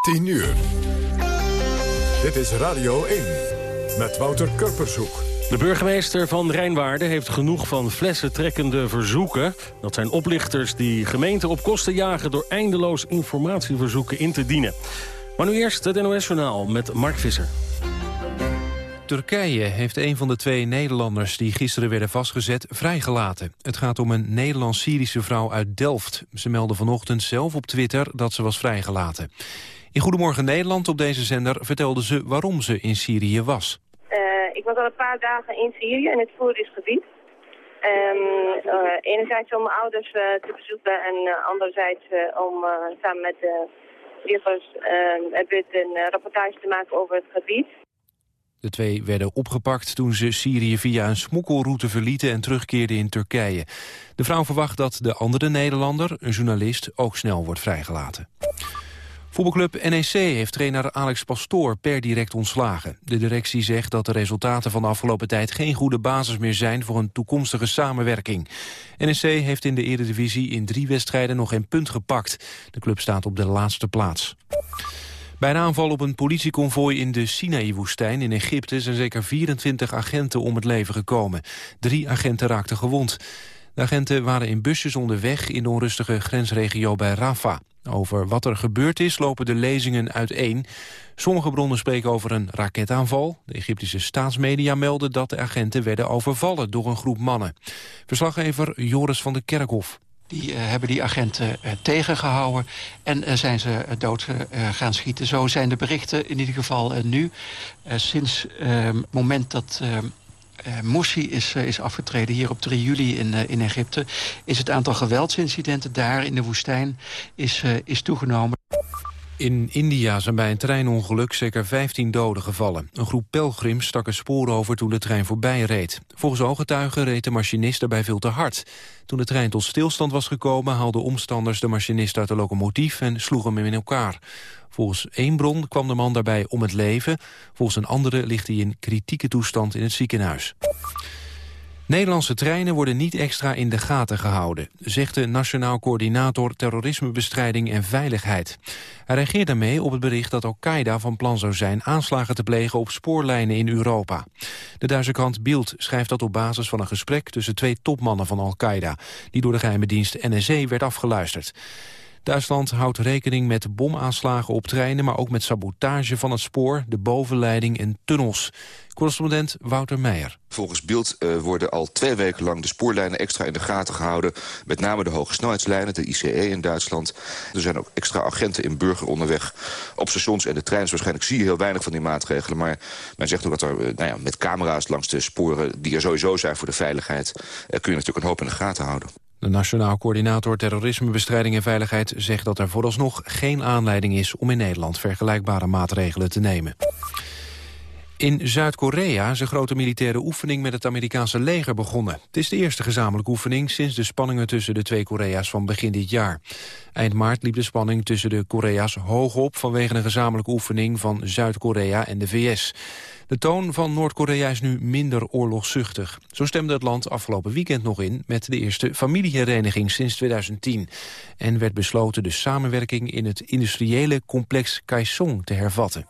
10 uur. Dit is Radio 1 met Wouter Kurpershoek. De burgemeester van Rijnwaarden heeft genoeg van flessentrekkende verzoeken. Dat zijn oplichters die gemeenten op kosten jagen... door eindeloos informatieverzoeken in te dienen. Maar nu eerst het NOS-journaal met Mark Visser. Turkije heeft een van de twee Nederlanders die gisteren werden vastgezet vrijgelaten. Het gaat om een Nederlands-Syrische vrouw uit Delft. Ze meldde vanochtend zelf op Twitter dat ze was vrijgelaten. In Goedemorgen Nederland op deze zender vertelde ze waarom ze in Syrië was. Uh, ik was al een paar dagen in Syrië, in het Koerdisch gebied. Um, uh, enerzijds om mijn ouders uh, te bezoeken en anderzijds om samen met de juffers een rapportage te maken over het gebied. De twee werden opgepakt toen ze Syrië via een smokkelroute verlieten en terugkeerden in Turkije. De vrouw verwacht dat de andere Nederlander, een journalist, ook snel wordt vrijgelaten. Voetbalclub NEC heeft trainer Alex Pastoor per direct ontslagen. De directie zegt dat de resultaten van de afgelopen tijd geen goede basis meer zijn voor een toekomstige samenwerking. NEC heeft in de eredivisie in drie wedstrijden nog geen punt gepakt. De club staat op de laatste plaats. Bij een aanval op een politieconvooi in de Sinaï-woestijn in Egypte... zijn zeker 24 agenten om het leven gekomen. Drie agenten raakten gewond. De agenten waren in busjes onderweg in de onrustige grensregio bij Rafah. Over wat er gebeurd is lopen de lezingen uiteen. Sommige bronnen spreken over een raketaanval. De Egyptische staatsmedia melden dat de agenten werden overvallen door een groep mannen. Verslaggever Joris van de Kerkhof. Die uh, hebben die agenten uh, tegengehouden en uh, zijn ze dood gaan schieten. Zo zijn de berichten in ieder geval nu. sinds het moment dat uh, Morsi is, uh, is afgetreden hier op 3 juli in, uh, in Egypte... is het aantal geweldsincidenten daar in de woestijn is, is toegenomen. In India zijn bij een treinongeluk zeker 15 doden gevallen. Een groep pelgrims stak een spoor over toen de trein voorbij reed. Volgens ooggetuigen reed de machinist daarbij veel te hard. Toen de trein tot stilstand was gekomen... haalden omstanders de machinist uit de locomotief en sloegen hem in elkaar. Volgens één bron kwam de man daarbij om het leven. Volgens een andere ligt hij in kritieke toestand in het ziekenhuis. Nederlandse treinen worden niet extra in de gaten gehouden, zegt de Nationaal Coördinator Terrorismebestrijding en Veiligheid. Hij reageert daarmee op het bericht dat Al-Qaeda van plan zou zijn aanslagen te plegen op spoorlijnen in Europa. De Duitse krant Bild schrijft dat op basis van een gesprek tussen twee topmannen van Al-Qaeda, die door de geheime dienst NSE werd afgeluisterd. Duitsland houdt rekening met bomaanslagen op treinen... maar ook met sabotage van het spoor, de bovenleiding en tunnels. Correspondent Wouter Meijer. Volgens Beeld uh, worden al twee weken lang de spoorlijnen extra in de gaten gehouden. Met name de hoge snelheidslijnen, de ICE in Duitsland. Er zijn ook extra agenten in burger onderweg op stations en de treinen. Waarschijnlijk zie je heel weinig van die maatregelen. Maar men zegt ook dat er uh, nou ja, met camera's langs de sporen... die er sowieso zijn voor de veiligheid... Uh, kun je natuurlijk een hoop in de gaten houden. De Nationaal Coördinator Terrorismebestrijding en Veiligheid zegt dat er vooralsnog geen aanleiding is om in Nederland vergelijkbare maatregelen te nemen. In Zuid-Korea is een grote militaire oefening met het Amerikaanse leger begonnen. Het is de eerste gezamenlijke oefening sinds de spanningen tussen de twee Korea's van begin dit jaar. Eind maart liep de spanning tussen de Korea's hoog op vanwege een gezamenlijke oefening van Zuid-Korea en de VS. De toon van Noord-Korea is nu minder oorlogszuchtig. Zo stemde het land afgelopen weekend nog in met de eerste familiehereniging sinds 2010. En werd besloten de samenwerking in het industriële complex Kaesong te hervatten.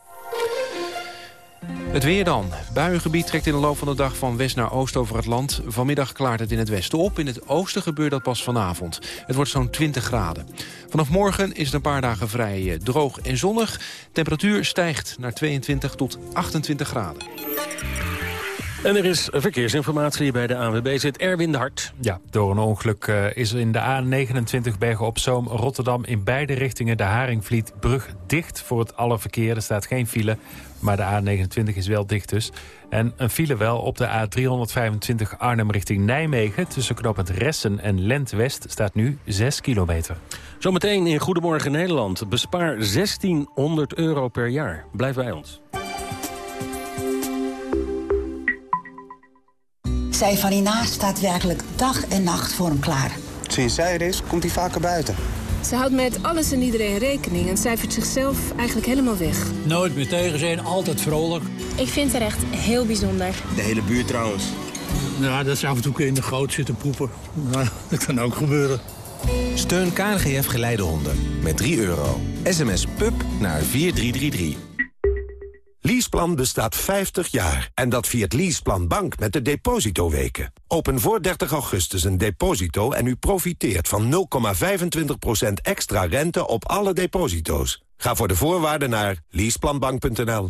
Het weer dan. Buiengebied trekt in de loop van de dag van west naar oost over het land. Vanmiddag klaart het in het westen op. In het oosten gebeurt dat pas vanavond. Het wordt zo'n 20 graden. Vanaf morgen is het een paar dagen vrij eh, droog en zonnig. Temperatuur stijgt naar 22 tot 28 graden. En er is verkeersinformatie bij de ANWB. Zit Erwin de Hart. Ja, door een ongeluk uh, is in de A29 Bergen op Zoom Rotterdam... in beide richtingen de Haringvlietbrug dicht voor het alle verkeer. Er staat geen file, maar de A29 is wel dicht dus. En een file wel op de A325 Arnhem richting Nijmegen... tussen knooppunt Ressen en Lent-West staat nu 6 kilometer. Zometeen in Goedemorgen Nederland. Bespaar 1600 euro per jaar. Blijf bij ons. Zij van hierna staat werkelijk dag en nacht voor hem klaar. Sinds zij er is, komt hij vaker buiten. Ze houdt met alles en iedereen rekening en cijfert zichzelf eigenlijk helemaal weg. Nooit meer tegen zijn, altijd vrolijk. Ik vind haar echt heel bijzonder. De hele buurt trouwens. Ja, dat ze af en toe in de goot zitten poepen. Nou, dat kan ook gebeuren. Steun KNGF Geleidehonden met 3 euro. SMS PUB naar 4333. Leaseplan bestaat 50 jaar. En dat via het Leaseplan Bank met de depositoweken. Open voor 30 augustus een deposito en u profiteert van 0,25% extra rente op alle deposito's. Ga voor de voorwaarden naar leaseplanbank.nl.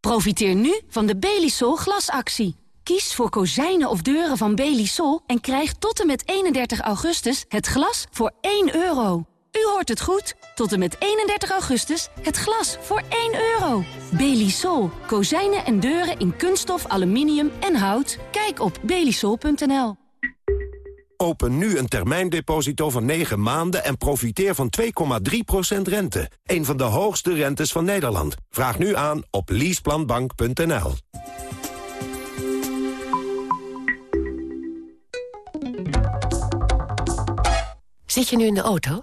Profiteer nu van de Belisol glasactie. Kies voor kozijnen of deuren van Belisol en krijg tot en met 31 augustus het glas voor 1 euro. U hoort het goed. Tot en met 31 augustus het glas voor 1 euro. Belisol. Kozijnen en deuren in kunststof, aluminium en hout. Kijk op belisol.nl. Open nu een termijndeposito van 9 maanden en profiteer van 2,3% rente. Een van de hoogste rentes van Nederland. Vraag nu aan op leaseplanbank.nl. Zit je nu in de auto?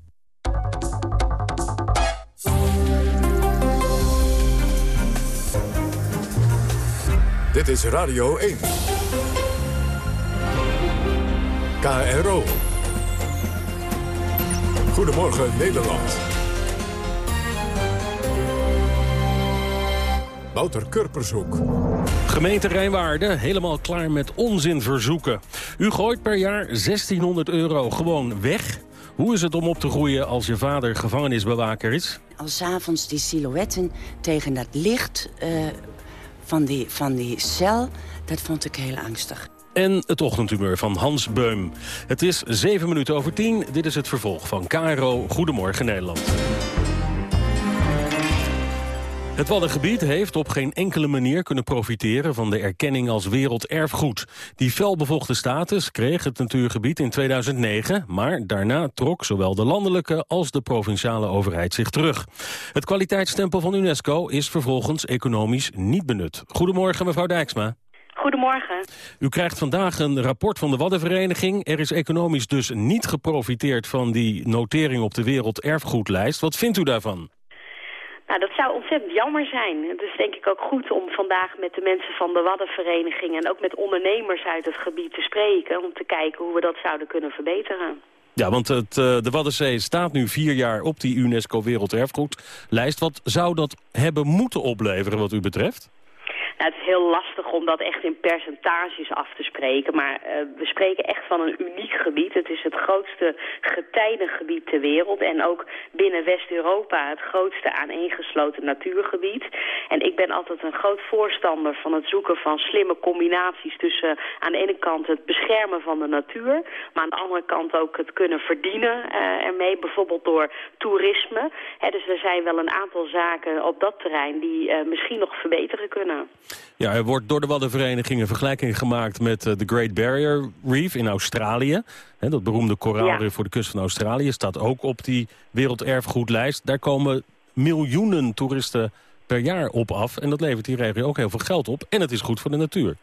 Dit is Radio 1. KRO. Goedemorgen Nederland. Wouter Kurpershoek. Gemeente Rijnwaarden helemaal klaar met onzinverzoeken. U gooit per jaar 1600 euro gewoon weg. Hoe is het om op te groeien als je vader gevangenisbewaker is? Als avonds die silhouetten tegen dat licht uh, van, die, van die cel, dat vond ik heel angstig. En het ochtendhumeur van Hans Beum. Het is 7 minuten over 10. Dit is het vervolg van KRO Goedemorgen Nederland. Het Waddengebied heeft op geen enkele manier kunnen profiteren van de erkenning als werelderfgoed. Die felbevochten status kreeg het natuurgebied in 2009, maar daarna trok zowel de landelijke als de provinciale overheid zich terug. Het kwaliteitsstempel van UNESCO is vervolgens economisch niet benut. Goedemorgen mevrouw Dijksma. Goedemorgen. U krijgt vandaag een rapport van de Waddenvereniging. Er is economisch dus niet geprofiteerd van die notering op de werelderfgoedlijst. Wat vindt u daarvan? Nou, dat zou ontzettend jammer zijn. Het is denk ik ook goed om vandaag met de mensen van de Waddenvereniging... en ook met ondernemers uit het gebied te spreken... om te kijken hoe we dat zouden kunnen verbeteren. Ja, want het, eh, de Waddenzee staat nu vier jaar op die UNESCO Werelderfgoedlijst. Wat zou dat hebben moeten opleveren wat u betreft? Nou, het is heel lastig om dat echt in percentages af te spreken. Maar uh, we spreken echt van een uniek gebied. Het is het grootste getijdengebied ter wereld. En ook binnen West-Europa het grootste aaneengesloten natuurgebied. En ik ben altijd een groot voorstander van het zoeken van slimme combinaties... tussen aan de ene kant het beschermen van de natuur... maar aan de andere kant ook het kunnen verdienen uh, ermee. Bijvoorbeeld door toerisme. dus er zijn wel een aantal zaken op dat terrein die misschien nog verbeteren kunnen. Ja, er wordt door de Waddenvereniging een vergelijking gemaakt met de uh, Great Barrier Reef in Australië. He, dat beroemde koraalrif ja. voor de kust van Australië staat ook op die werelderfgoedlijst. Daar komen miljoenen toeristen per jaar op af. En dat levert die regio ook heel veel geld op. En het is goed voor de natuur.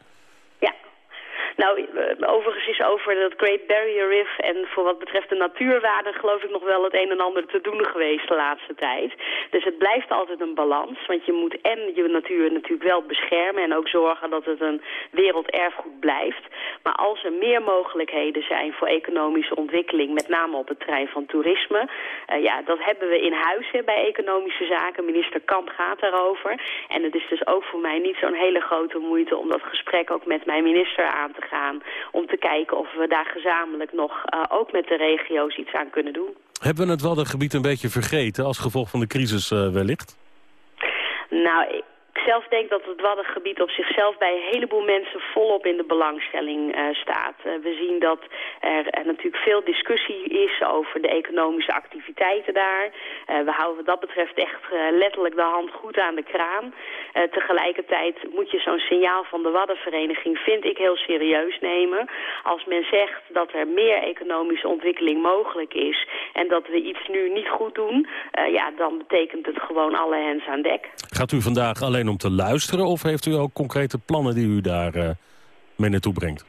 Nou, overigens is over dat Great Barrier Reef en voor wat betreft de natuurwaarden geloof ik nog wel het een en ander te doen geweest de laatste tijd. Dus het blijft altijd een balans, want je moet en je natuur natuurlijk wel beschermen en ook zorgen dat het een werelderfgoed blijft. Maar als er meer mogelijkheden zijn voor economische ontwikkeling, met name op het terrein van toerisme, uh, ja, dat hebben we in huis hè, bij economische zaken. Minister Kamp gaat daarover. En het is dus ook voor mij niet zo'n hele grote moeite om dat gesprek ook met mijn minister aan te gaan. Om te kijken of we daar gezamenlijk nog uh, ook met de regio's iets aan kunnen doen. Hebben we het Waddengebied een beetje vergeten als gevolg van de crisis uh, wellicht? Nou, zelf denk dat het Waddengebied op zichzelf bij een heleboel mensen volop in de belangstelling uh, staat. Uh, we zien dat er, er, natuurlijk veel discussie is over de economische activiteiten daar. We houden wat dat betreft echt letterlijk de hand goed aan de kraan. tegelijkertijd moet je zo'n signaal van de Waddenvereniging, vind ik, heel serieus nemen. Als men zegt dat er meer economische ontwikkeling mogelijk is en dat we iets nu niet goed doen, ja, dan betekent het gewoon alle hens aan dek. Gaat u vandaag alleen om te luisteren... of heeft u ook concrete plannen die u daar uh, mee naartoe brengt?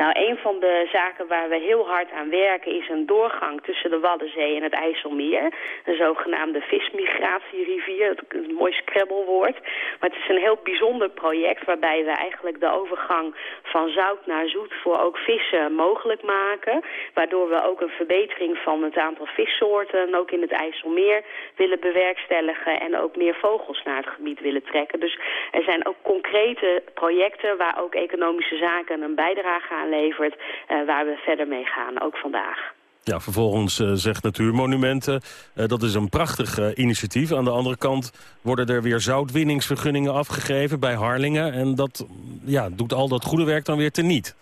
Nou, een van de zaken waar we heel hard aan werken is een doorgang tussen de Waddenzee en het IJsselmeer. Een zogenaamde vismigratierrivier, een mooi scrabblewoord. Maar het is een heel bijzonder project waarbij we eigenlijk de overgang van zout naar zoet voor ook vissen mogelijk maken. Waardoor we ook een verbetering van het aantal vissoorten, ook in het IJsselmeer, willen bewerkstelligen. En ook meer vogels naar het gebied willen trekken. Dus er zijn ook concrete projecten waar ook economische zaken een bijdrage aan levert... Uh, waar we verder mee gaan, ook vandaag. Ja, vervolgens uh, zegt Natuurmonumenten, uh, dat is een prachtig initiatief. Aan de andere kant worden er weer zoutwinningsvergunningen afgegeven bij Harlingen. En dat ja, doet al dat goede werk dan weer teniet.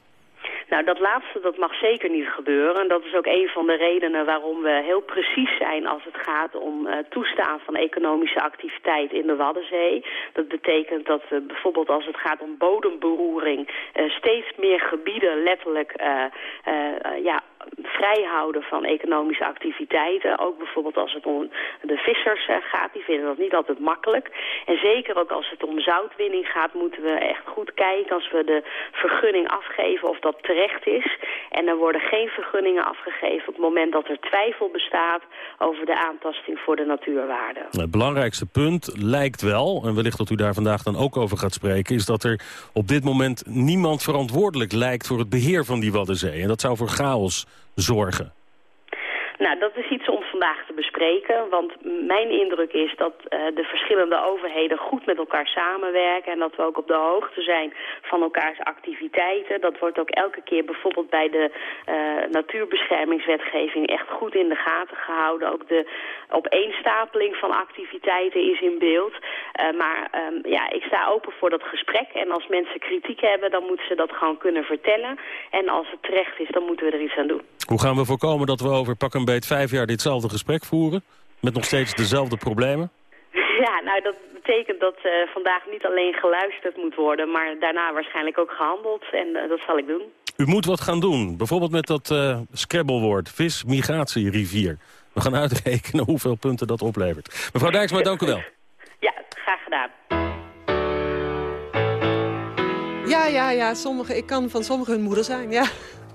Nou, dat laatste dat mag zeker niet gebeuren. En dat is ook een van de redenen waarom we heel precies zijn als het gaat om uh, toestaan van economische activiteit in de Waddenzee. Dat betekent dat uh, bijvoorbeeld als het gaat om bodemberoering uh, steeds meer gebieden letterlijk ja, vrijhouden van economische activiteiten. Ook bijvoorbeeld als het om de vissers gaat, die vinden dat niet altijd makkelijk. En zeker ook als het om zoutwinning gaat, moeten we echt goed kijken als we de vergunning afgeven of dat terecht is. En er worden geen vergunningen afgegeven op het moment dat er twijfel bestaat over de aantasting voor de natuurwaarde. Het belangrijkste punt lijkt wel, en wellicht dat u daar vandaag dan ook over gaat spreken, is dat er op dit moment niemand verantwoordelijk lijkt voor het beheer van die Waddenzee. En dat zou voor chaos zorgen. Nou, dat is vandaag te bespreken. Want mijn indruk is dat uh, de verschillende overheden goed met elkaar samenwerken. En dat we ook op de hoogte zijn van elkaars activiteiten. Dat wordt ook elke keer bijvoorbeeld bij de uh, natuurbeschermingswetgeving echt goed in de gaten gehouden. Ook de opeenstapeling van activiteiten is in beeld. Uh, maar um, ja, ik sta open voor dat gesprek. En als mensen kritiek hebben, dan moeten ze dat gewoon kunnen vertellen. En als het terecht is, dan moeten we er iets aan doen. Hoe gaan we voorkomen dat we over pak een beet vijf jaar ditzelfde gesprek voeren? Met nog steeds dezelfde problemen? Ja, nou dat betekent dat uh, vandaag niet alleen geluisterd moet worden... maar daarna waarschijnlijk ook gehandeld en uh, dat zal ik doen. U moet wat gaan doen, bijvoorbeeld met dat uh, scrabblewoord, vis, migratie, rivier. We gaan uitrekenen hoeveel punten dat oplevert. Mevrouw Dijksma, dank u wel. Ja, graag gedaan. Ja, ja, ja, sommige, ik kan van sommigen hun moeder zijn, ja.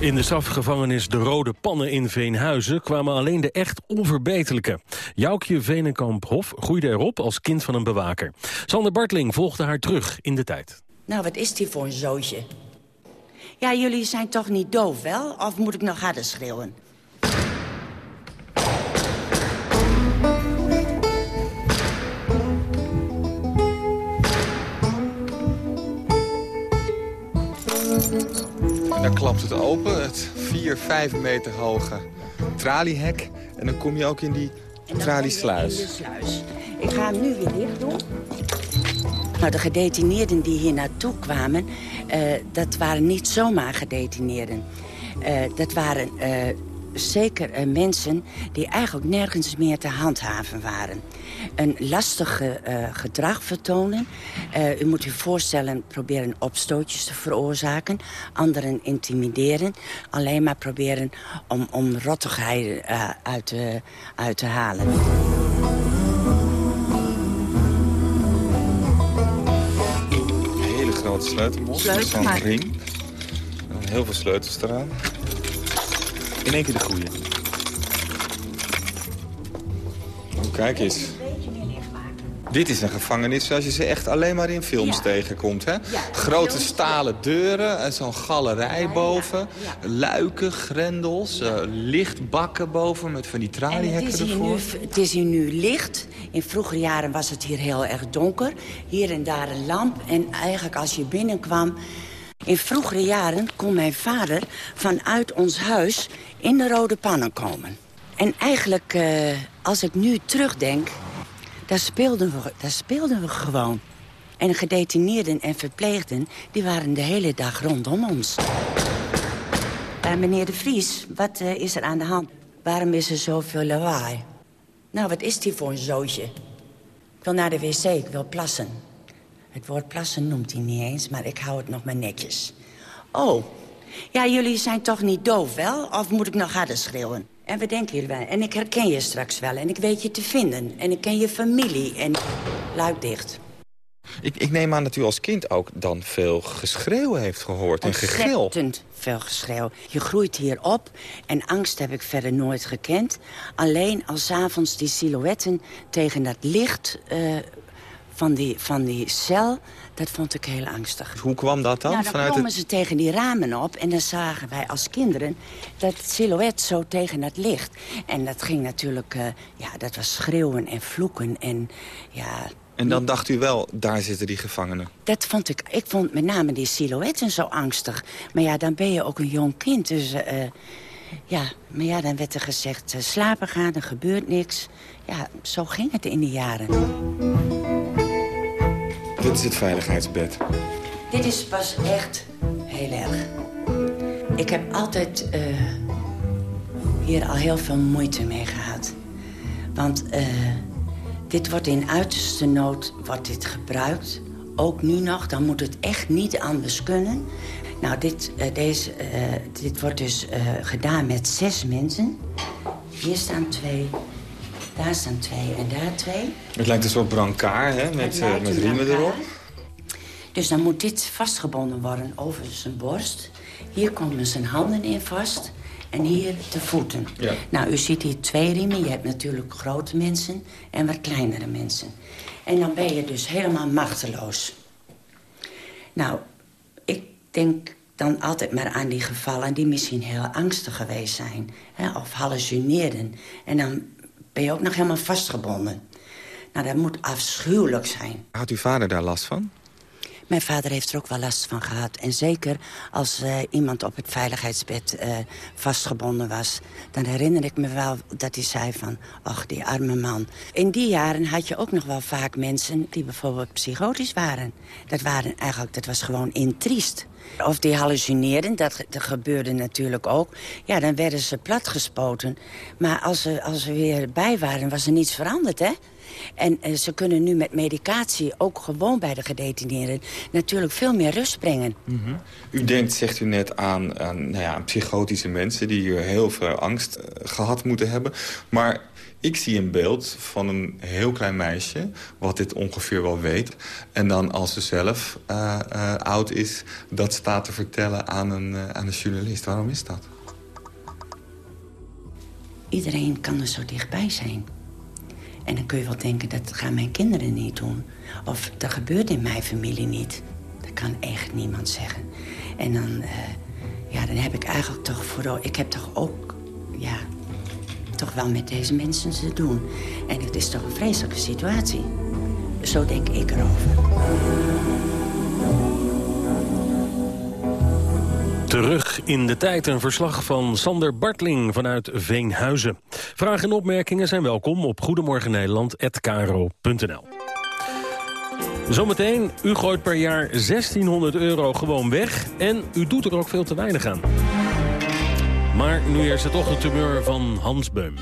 In de strafgevangenis De Rode Pannen in Veenhuizen kwamen alleen de echt onverbeterlijke. Joukje Venenkamp-Hof groeide erop als kind van een bewaker. Sander Bartling volgde haar terug in de tijd. Nou, wat is die voor een zootje? Ja, jullie zijn toch niet doof, wel? Of moet ik nog harder schreeuwen? Dan klapt het open, het 4, 5 meter hoge traliehek. En dan kom je ook in die traliesluis. Ik ga hem nu weer dicht doen. Nou, de gedetineerden die hier naartoe kwamen, uh, dat waren niet zomaar gedetineerden. Uh, dat waren uh, zeker mensen die eigenlijk nergens meer te handhaven waren. Een lastig gedrag vertonen. u moet u voorstellen, proberen opstootjes te veroorzaken. Anderen intimideren. Alleen maar proberen om, om rottigheid uit, uit te halen. grote sleutelbos. Sleutel, zo'n ring. Heel veel sleutels eraan. In één keer de goede. Kijk eens. Dit is een gevangenis zoals je ze echt alleen maar in films ja. tegenkomt. Hè? Ja, Grote stalen deuren en zo'n galerij boven. Luiken, grendels, uh, lichtbakken boven met van die traliehekken ervoor. Nu, het is hier nu licht. In vroegere jaren was het hier heel erg donker. Hier en daar een lamp. En eigenlijk als je binnenkwam... In vroegere jaren kon mijn vader vanuit ons huis in de rode pannen komen. En eigenlijk, uh, als ik nu terugdenk... Daar speelden, we, daar speelden we gewoon. En gedetineerden en verpleegden, die waren de hele dag rondom ons. Uh, meneer de Vries, wat uh, is er aan de hand? Waarom is er zoveel lawaai? Nou, wat is die voor een zootje? Ik wil naar de wc, ik wil plassen. Het woord plassen noemt hij niet eens, maar ik hou het nog maar netjes. Oh, ja, jullie zijn toch niet doof, wel? Of moet ik nog harder schreeuwen? En we denken jullie wel. En ik herken je straks wel. En ik weet je te vinden. En ik ken je familie. En luid dicht. Ik, ik neem aan dat u als kind ook dan veel geschreeuw heeft gehoord en gegil. Ontzettend veel geschreeuw. Je groeit hier op en angst heb ik verder nooit gekend. Alleen als avonds die silhouetten tegen dat licht uh, van, die, van die cel... dat vond ik heel angstig. Hoe kwam dat dan? Nou, dan Vanuit het... ze tegen die ramen op en dan zagen wij als kinderen... dat silhouet zo tegen het licht. En dat ging natuurlijk... Uh, ja, dat was schreeuwen en vloeken en ja... En dan dacht u wel, daar zitten die gevangenen. Dat vond ik, ik vond met name die silhouetten zo angstig. Maar ja, dan ben je ook een jong kind, dus... Uh, ja, maar ja, dan werd er gezegd, uh, slapen gaan, er gebeurt niks. Ja, zo ging het in die jaren. Dit is het veiligheidsbed. Dit is pas echt heel erg. Ik heb altijd uh, hier al heel veel moeite mee gehad. Want uh, dit wordt in uiterste nood wordt dit gebruikt. Ook nu nog, dan moet het echt niet anders kunnen. Nou, dit, uh, deze, dit wordt dus gedaan met zes mensen. Hier staan twee, daar staan twee en daar twee. Het lijkt een soort brancard, hè, met, uh, met riemen erop. Dus dan moet dit vastgebonden worden over zijn borst. Hier komen zijn handen in vast. En hier de voeten. Ja. Nou, u ziet hier twee riemen. Je hebt natuurlijk grote mensen en wat kleinere mensen. En dan ben je dus helemaal machteloos. Nou, ik denk dan altijd maar aan die gevallen... die misschien heel angstig geweest zijn. Hè, of hallucineerden. En dan ben je ook nog helemaal vastgebonden. Nou, dat moet afschuwelijk zijn. Had uw vader daar last van? Mijn vader heeft er ook wel last van gehad. En zeker als uh, iemand op het veiligheidsbed uh, vastgebonden was... dan herinner ik me wel dat hij zei van... ach, die arme man. In die jaren had je ook nog wel vaak mensen... die bijvoorbeeld psychotisch waren. Dat, waren eigenlijk, dat was gewoon intriest. Of die hallucineerden, dat, dat gebeurde natuurlijk ook. Ja, dan werden ze platgespoten. Maar als ze, als ze weer bij waren, was er niets veranderd, hè? En uh, ze kunnen nu met medicatie, ook gewoon bij de gedetineerden... natuurlijk veel meer rust brengen. Mm -hmm. U denkt, zegt u net, aan, aan, nou ja, aan psychotische mensen... die hier heel veel angst uh, gehad moeten hebben. Maar ik zie een beeld van een heel klein meisje... wat dit ongeveer wel weet. En dan als ze zelf uh, oud is... dat staat te vertellen aan een, aan een journalist. Waarom is dat? Iedereen kan er zo dichtbij zijn. En dan kun je wel denken, dat gaan mijn kinderen niet doen. Of dat gebeurt in mijn familie niet. Dat kan echt niemand zeggen. En dan, uh, ja, dan heb ik eigenlijk toch vooral... Ik heb toch ook, ja, toch wel met deze mensen te doen. En het is toch een vreselijke situatie. Zo denk ik erover. Terug in de tijd een verslag van Sander Bartling vanuit Veenhuizen. Vragen en opmerkingen zijn welkom op goedemorgennederland.kro.nl. Zometeen, u gooit per jaar 1600 euro gewoon weg... en u doet er ook veel te weinig aan. Maar nu eerst het ochtendtumeur van Hans Beum.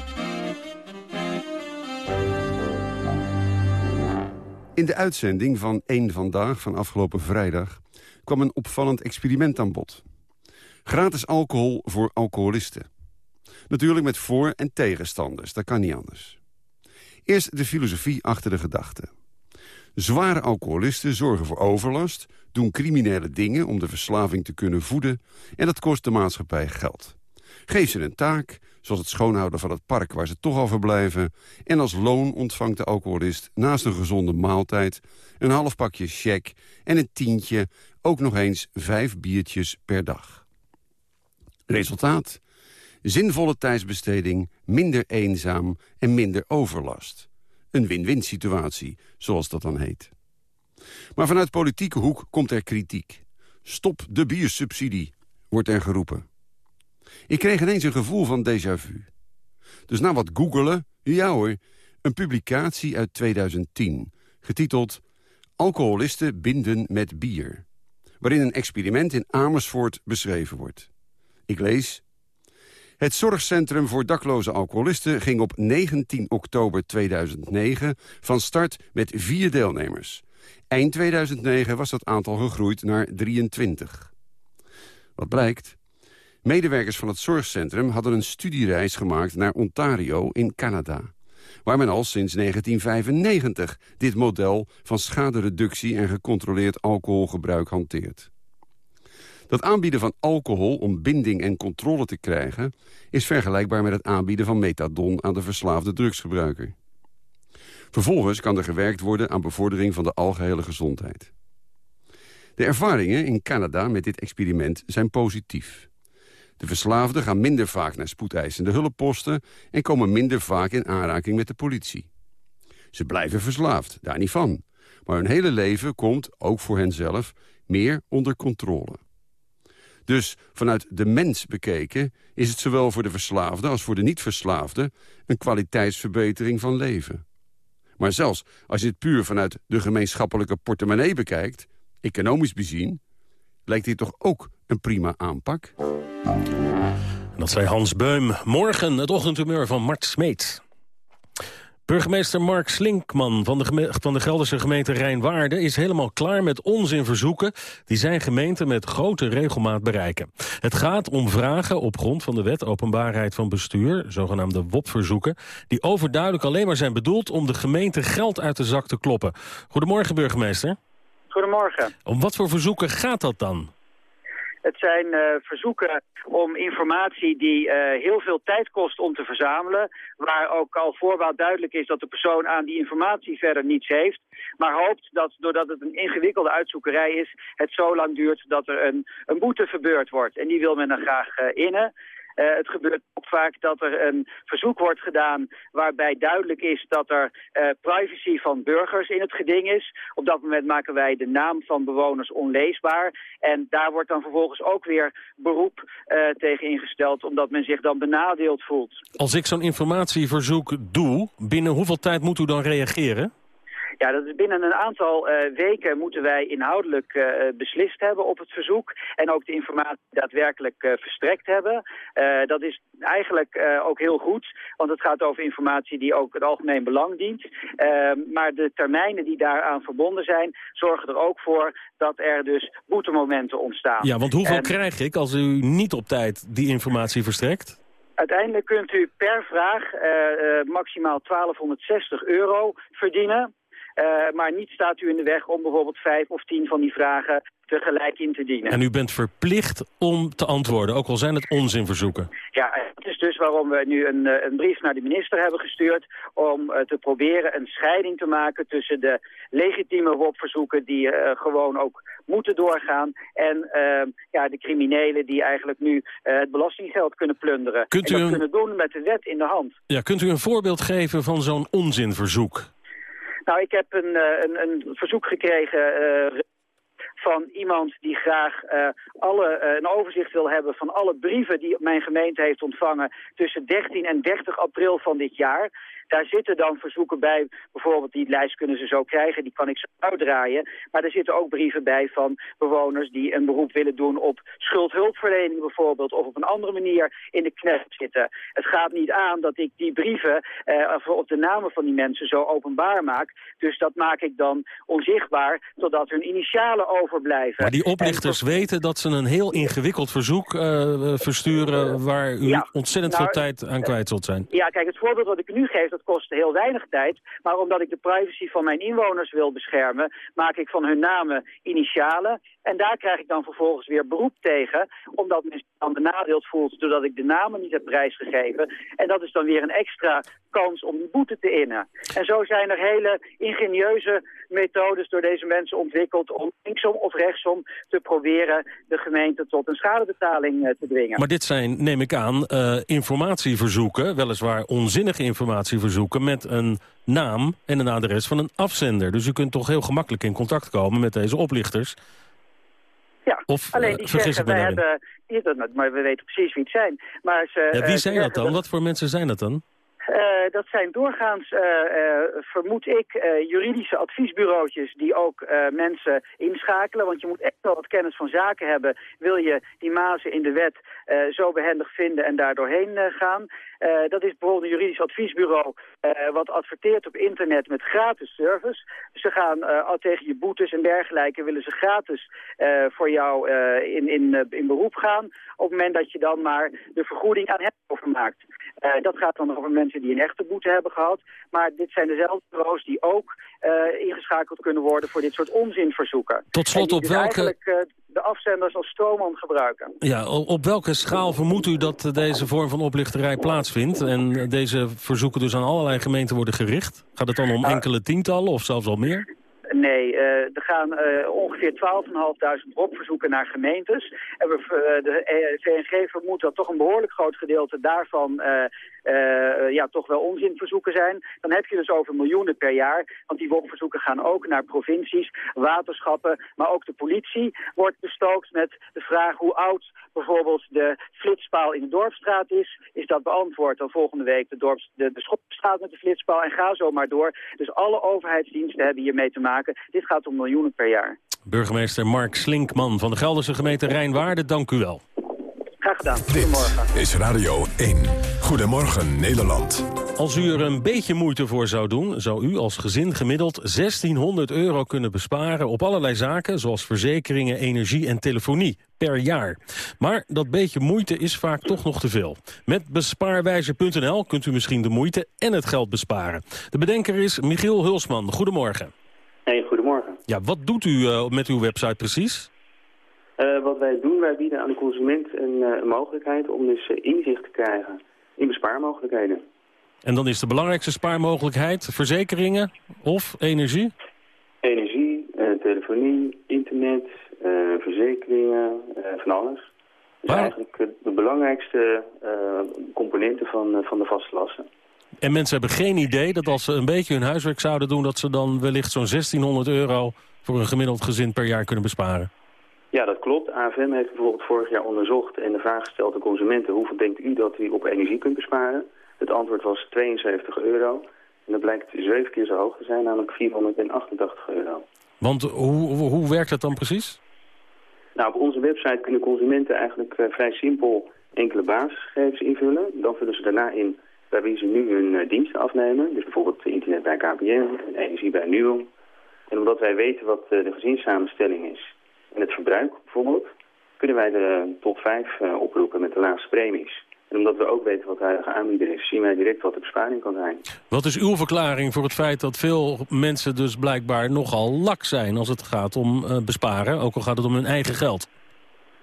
In de uitzending van Eén Vandaag van afgelopen vrijdag... kwam een opvallend experiment aan bod. Gratis alcohol voor alcoholisten. Natuurlijk met voor- en tegenstanders, dat kan niet anders. Eerst de filosofie achter de gedachte. Zware alcoholisten zorgen voor overlast, doen criminele dingen om de verslaving te kunnen voeden... en dat kost de maatschappij geld. Geef ze een taak, zoals het schoonhouden van het park waar ze toch al verblijven... en als loon ontvangt de alcoholist naast een gezonde maaltijd... een half pakje check en een tientje, ook nog eens vijf biertjes per dag. Resultaat? Zinvolle tijdsbesteding, minder eenzaam en minder overlast. Een win-win situatie, zoals dat dan heet. Maar vanuit politieke hoek komt er kritiek. Stop de biersubsidie, wordt er geroepen. Ik kreeg ineens een gevoel van déjà vu. Dus na wat googelen, ja hoor, een publicatie uit 2010... getiteld Alcoholisten binden met bier... waarin een experiment in Amersfoort beschreven wordt. Ik lees, Het Zorgcentrum voor dakloze alcoholisten ging op 19 oktober 2009 van start met vier deelnemers. Eind 2009 was dat aantal gegroeid naar 23. Wat blijkt? Medewerkers van het zorgcentrum hadden een studiereis gemaakt naar Ontario in Canada. Waar men al sinds 1995 dit model van schadereductie en gecontroleerd alcoholgebruik hanteert. Dat aanbieden van alcohol om binding en controle te krijgen... is vergelijkbaar met het aanbieden van methadon aan de verslaafde drugsgebruiker. Vervolgens kan er gewerkt worden aan bevordering van de algehele gezondheid. De ervaringen in Canada met dit experiment zijn positief. De verslaafden gaan minder vaak naar spoedeisende hulpposten... en komen minder vaak in aanraking met de politie. Ze blijven verslaafd, daar niet van. Maar hun hele leven komt, ook voor henzelf, meer onder controle. Dus vanuit de mens bekeken is het zowel voor de verslaafde als voor de niet-verslaafde... een kwaliteitsverbetering van leven. Maar zelfs als je het puur vanuit de gemeenschappelijke portemonnee bekijkt... economisch bezien, lijkt dit toch ook een prima aanpak? Dat zei Hans Beum. Morgen het ochtendhumeur van Mart Smeet. Burgemeester Mark Slinkman van de, van de Gelderse gemeente Rijnwaarden... is helemaal klaar met onzinverzoeken die zijn gemeente met grote regelmaat bereiken. Het gaat om vragen op grond van de wet openbaarheid van bestuur... zogenaamde WOP-verzoeken... die overduidelijk alleen maar zijn bedoeld om de gemeente geld uit de zak te kloppen. Goedemorgen, burgemeester. Goedemorgen. Om wat voor verzoeken gaat dat dan? Het zijn uh, verzoeken om informatie die uh, heel veel tijd kost om te verzamelen. Waar ook al voorbaat duidelijk is dat de persoon aan die informatie verder niets heeft. Maar hoopt dat doordat het een ingewikkelde uitzoekerij is, het zo lang duurt dat er een, een boete verbeurd wordt. En die wil men dan graag uh, innen. Uh, het gebeurt ook vaak dat er een verzoek wordt gedaan waarbij duidelijk is dat er uh, privacy van burgers in het geding is. Op dat moment maken wij de naam van bewoners onleesbaar. En daar wordt dan vervolgens ook weer beroep uh, tegen ingesteld omdat men zich dan benadeeld voelt. Als ik zo'n informatieverzoek doe, binnen hoeveel tijd moet u dan reageren? Ja, dat is binnen een aantal uh, weken moeten wij inhoudelijk uh, beslist hebben op het verzoek. En ook de informatie daadwerkelijk uh, verstrekt hebben. dat is eigenlijk ook heel goed, want het gaat over informatie die ook het algemeen belang dient. maar de termijnen die daaraan verbonden zijn, zorgen er ook voor dat er dus boetemomenten ontstaan. Ja, want hoeveel en... krijg ik als u niet op tijd die informatie verstrekt? Uiteindelijk kunt u per vraag maximaal 1260 euro verdienen. Uh, maar niet staat u in de weg om bijvoorbeeld vijf of tien van die vragen tegelijk in te dienen. En u bent verplicht om te antwoorden, ook al zijn het onzinverzoeken. Ja, dat is dus waarom we nu een, een brief naar de minister hebben gestuurd... om uh, te proberen een scheiding te maken tussen de legitieme WOP-verzoeken... die uh, gewoon ook moeten doorgaan... en uh, ja, de criminelen die eigenlijk nu het belastinggeld kunnen plunderen. Kunt en dat een... kunnen doen met de wet in de hand. Ja, kunt u een voorbeeld geven van zo'n onzinverzoek? Nou, ik heb een, een, een verzoek gekregen uh, van iemand die graag uh, alle, een overzicht wil hebben van alle brieven die mijn gemeente heeft ontvangen tussen 13 en 30 april van dit jaar. Daar zitten dan verzoeken bij, bijvoorbeeld die lijst kunnen ze zo krijgen, die kan ik zo uitdraaien. Maar er zitten ook brieven bij van bewoners die een beroep willen doen op schuldhulpverlening bijvoorbeeld, of op een andere manier in de knep zitten. Het gaat niet aan dat ik die brieven uh, op de namen van die mensen zo openbaar maak. Dus dat maak ik dan onzichtbaar, totdat hun initialen overblijven. Maar die oplichters en... weten dat ze een heel ingewikkeld verzoek uh, versturen waar u ja, ontzettend nou, veel tijd aan kwijt zult zijn. Ja, kijk, het voorbeeld wat ik nu geef, dat kost heel weinig tijd. Maar omdat ik de privacy van mijn inwoners wil beschermen, maak ik van hun namen initialen. En daar krijg ik dan vervolgens weer beroep tegen, omdat men dan benadeeld voelt doordat ik de namen niet heb prijsgegeven. En dat is dan weer een extra kans om die boete te innen. En zo zijn er hele ingenieuze methodes door deze mensen ontwikkeld om linksom of rechtsom te proberen de gemeente tot een schadebetaling uh, te dwingen. Maar dit zijn, neem ik aan, uh, informatieverzoeken, weliswaar onzinnige informatieverzoeken met een naam en een adres van een afzender. Dus u kunt toch heel gemakkelijk in contact komen met deze oplichters. Ja, of, alleen die uh, vergis zeggen, wij hebben, maar we weten precies wie het zijn. Maar ze, Ja, wie uh, zijn dat dan? Wat voor mensen zijn dat dan? Uh, dat zijn doorgaans, uh, vermoed ik, juridische adviesbureautjes die ook mensen inschakelen. Want je moet echt wel wat kennis van zaken hebben. Wil je die mazen in de wet zo behendig vinden en daar doorheen gaan. Dat is bijvoorbeeld een juridisch adviesbureau wat adverteert op internet met gratis service. Ze gaan al tegen je boetes en dergelijke willen ze gratis voor jou in, in, in beroep gaan. Op het moment dat je dan maar de vergoeding aan hen overmaakt. Dat gaat dan over mensen die een echte boete hebben gehad. Maar dit zijn dezelfde bureaus die ook ingeschakeld kunnen worden voor dit soort onzinverzoeken. Tot slot op dus welke... de afzenders als stroomman gebruiken. Ja, op welke schaal vermoedt u dat deze vorm van oplichterij plaatsvindt? En deze verzoeken dus aan allerlei gemeenten worden gericht? Gaat het dan om enkele tientallen of zelfs al meer? Nee, uh, er gaan uh, ongeveer 12.500 dropverzoeken naar gemeentes. En we, uh, de VNG vermoedt dat toch een behoorlijk groot gedeelte daarvan ja, toch wel onzinverzoeken zijn. Dan heb je dus over miljoenen per jaar. Want die WOP-verzoeken gaan ook naar provincies, waterschappen, maar ook de politie wordt bestookt met de vraag hoe oud bijvoorbeeld de flitspaal in de dorpstraat is. Is dat beantwoord dan volgende week de, dorps, de, de met de flitspaal en ga zo maar door. Dus alle overheidsdiensten hebben hiermee te maken. Dit gaat om miljoenen per jaar. Burgemeester Mark Slinkman van de Gelderse gemeente Rijnwaarde, dank u wel. Graag gedaan. Dit is Radio 1. Goedemorgen Nederland. Als u er een beetje moeite voor zou doen... zou u als gezin gemiddeld 1600 euro kunnen besparen... op allerlei zaken zoals verzekeringen, energie en telefonie per jaar. Maar dat beetje moeite is vaak toch nog te veel. Met bespaarwijzer.nl kunt u misschien de moeite en het geld besparen. De bedenker is Michiel Hulsman. Goedemorgen. Hey, goedemorgen. Ja, wat doet u uh, met uw website precies? Uh, wat wij doen, wij bieden aan de consument een, uh, mogelijkheid om dus inzicht te krijgen in bespaarmogelijkheden. En dan is de belangrijkste spaarmogelijkheid verzekeringen of energie? Energie, telefonie, internet, verzekeringen, van alles. Dus Waar? eigenlijk de belangrijkste componenten van, van de vaste lasten. En mensen hebben geen idee dat als ze een beetje hun huiswerk zouden doen... dat ze dan wellicht zo'n 1600 euro voor een gemiddeld gezin per jaar kunnen besparen. Ja, dat klopt. AFM heeft bijvoorbeeld vorig jaar onderzocht en de vraag gesteld aan consumenten... hoeveel denkt u dat u op energie kunt besparen? Het antwoord was 72 euro. En dat blijkt zeven keer zo hoog te zijn, namelijk 488 euro. Want hoe, hoe, hoe werkt dat dan precies? Nou, op onze website kunnen consumenten eigenlijk uh, vrij simpel enkele basisgegevens invullen. Dan vullen ze daarna in bij wie ze nu hun uh, diensten afnemen. Dus bijvoorbeeld internet bij KPN, energie bij NUON. En omdat wij weten wat uh, de gezinssamenstelling is en het verbruik bijvoorbeeld... kunnen wij de top 5 uh, oproepen met de laagste premies. En omdat we ook weten wat de huidige aanbieder is... zien wij direct wat de besparing kan zijn. Wat is uw verklaring voor het feit dat veel mensen dus blijkbaar nogal lak zijn... als het gaat om besparen, ook al gaat het om hun eigen geld?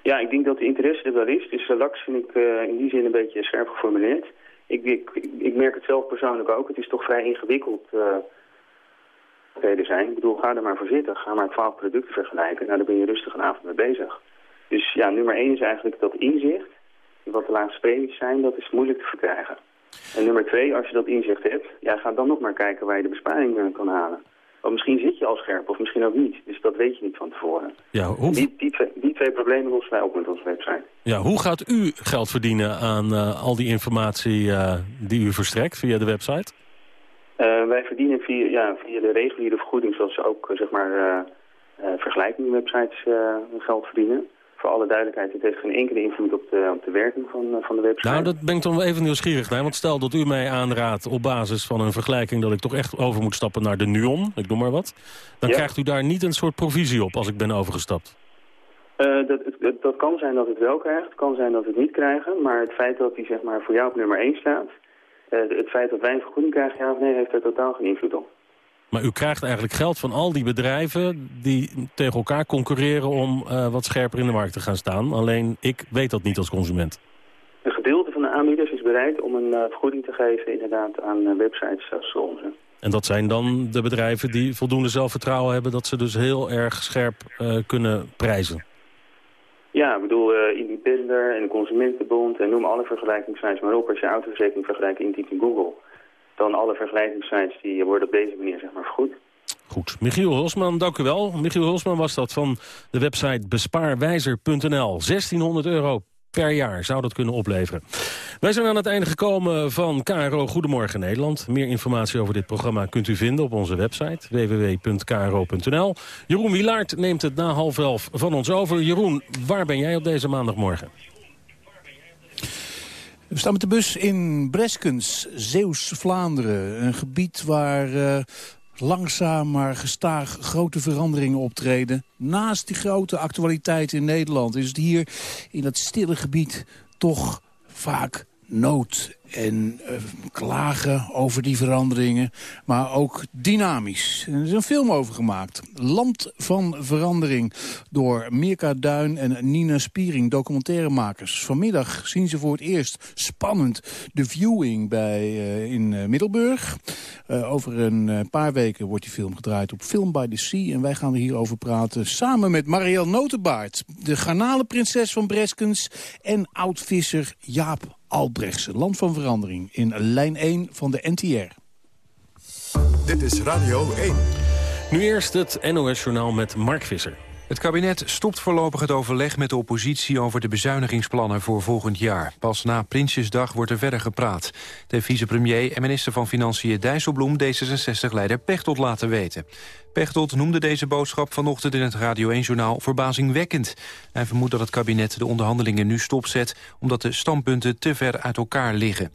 Ja, ik denk dat de interesse er wel is. Dus laks vind ik in die zin een beetje scherp geformuleerd... Ik, ik, ik, merk het zelf persoonlijk ook. Het is toch vrij ingewikkeld uh, zijn. Ik bedoel, ga er maar voor zitten. Ga maar twaalf producten vergelijken. Nou, daar ben je rustig een avond mee bezig. Dus ja, nummer één is eigenlijk dat inzicht. Wat de laagste premies zijn, dat is moeilijk te verkrijgen. En nummer twee, als je dat inzicht hebt, ja, ga dan nog maar kijken waar je de besparing uh, kan halen. Want misschien zit je al scherp of misschien ook niet. Dus dat weet je niet van tevoren. Ja, hoe... die, die, twee, die twee problemen lossen wij op met onze website. Ja, hoe gaat u geld verdienen aan uh, al die informatie uh, die u verstrekt via de website? Uh, wij verdienen via, ja, via de reguliere vergoeding, zoals ze ook zeg maar, vergelijkingwebsites geld verdienen voor alle duidelijkheid, het heeft geen enkele invloed op de, op de werking van, van de website. Nou, dat ben ik dan wel even nieuwsgierig naar. Want stel dat u mij aanraadt op basis van een vergelijking... dat ik toch echt over moet stappen naar de NUON, ik noem maar wat. Dan ja. krijgt u daar niet een soort provisie op als ik ben overgestapt. Uh, dat, dat kan zijn dat het wel krijgt, het kan zijn dat het niet krijgen. Maar het feit dat hij zeg maar, voor jou op nummer 1 staat... Uh, het feit dat wij een vergoeding krijgen, ja of nee, heeft er totaal geen invloed op. Maar u krijgt eigenlijk geld van al die bedrijven die tegen elkaar concurreren om uh, wat scherper in de markt te gaan staan. Alleen ik weet dat niet als consument. Een gedeelte van de aanbieders is bereid om een uh, vergoeding te geven inderdaad aan uh, websites zoals onze. En dat zijn dan de bedrijven die voldoende zelfvertrouwen hebben dat ze dus heel erg scherp kunnen prijzen. Ja, ik bedoel Independer en de Consumentenbond en noem alle vergelijkingssites maar op. Als je autoverzekering vergelijkt intypt in Google dan alle vergelijkingssites die worden op deze manier zeg maar vergoed. Goed. Michiel Hulsman, dank u wel. Michiel Hulsman was dat van de website bespaarwijzer.nl. 1600 euro per jaar zou dat kunnen opleveren. Wij zijn aan het einde gekomen van KRO Goedemorgen Nederland. Meer informatie over dit programma kunt u vinden op onze website www.kro.nl. Jeroen Wilaert neemt het na half elf van ons over. Jeroen, waar ben jij op deze maandagmorgen? We staan met de bus in Breskens, Zeeuws-Vlaanderen. Een gebied waar uh, langzaam maar gestaag grote veranderingen optreden. Naast die grote actualiteit in Nederland is het hier in dat stille gebied toch vaak nood en uh, klagen over die veranderingen, maar ook dynamisch. er is een film over gemaakt. Land van Verandering door Mirka Duin en Nina Spiering, documentairemakers. Vanmiddag zien ze voor het eerst spannend de viewing bij, uh, in uh, Middelburg. over een paar weken wordt die film gedraaid op Film by the Sea. En wij gaan er hierover praten samen met Marielle Notenbaard. De garnalenprinses van Breskens en oudvisser Jaap Albrechtse. Land van Verandering in lijn 1 van de NTR. Dit is Radio 1. Nu eerst het NOS-journaal met Mark Visser. Het kabinet stopt voorlopig het overleg met de oppositie over de bezuinigingsplannen voor volgend jaar. Pas na Prinsjesdag wordt er verder gepraat. De vicepremier en minister van Financiën Dijsselbloem D66-leider Pechtold laten weten. Pechtold noemde deze boodschap vanochtend in het Radio 1-journaal verbazingwekkend. Hij vermoedt dat het kabinet de onderhandelingen nu stopzet... omdat de standpunten te ver uit elkaar liggen.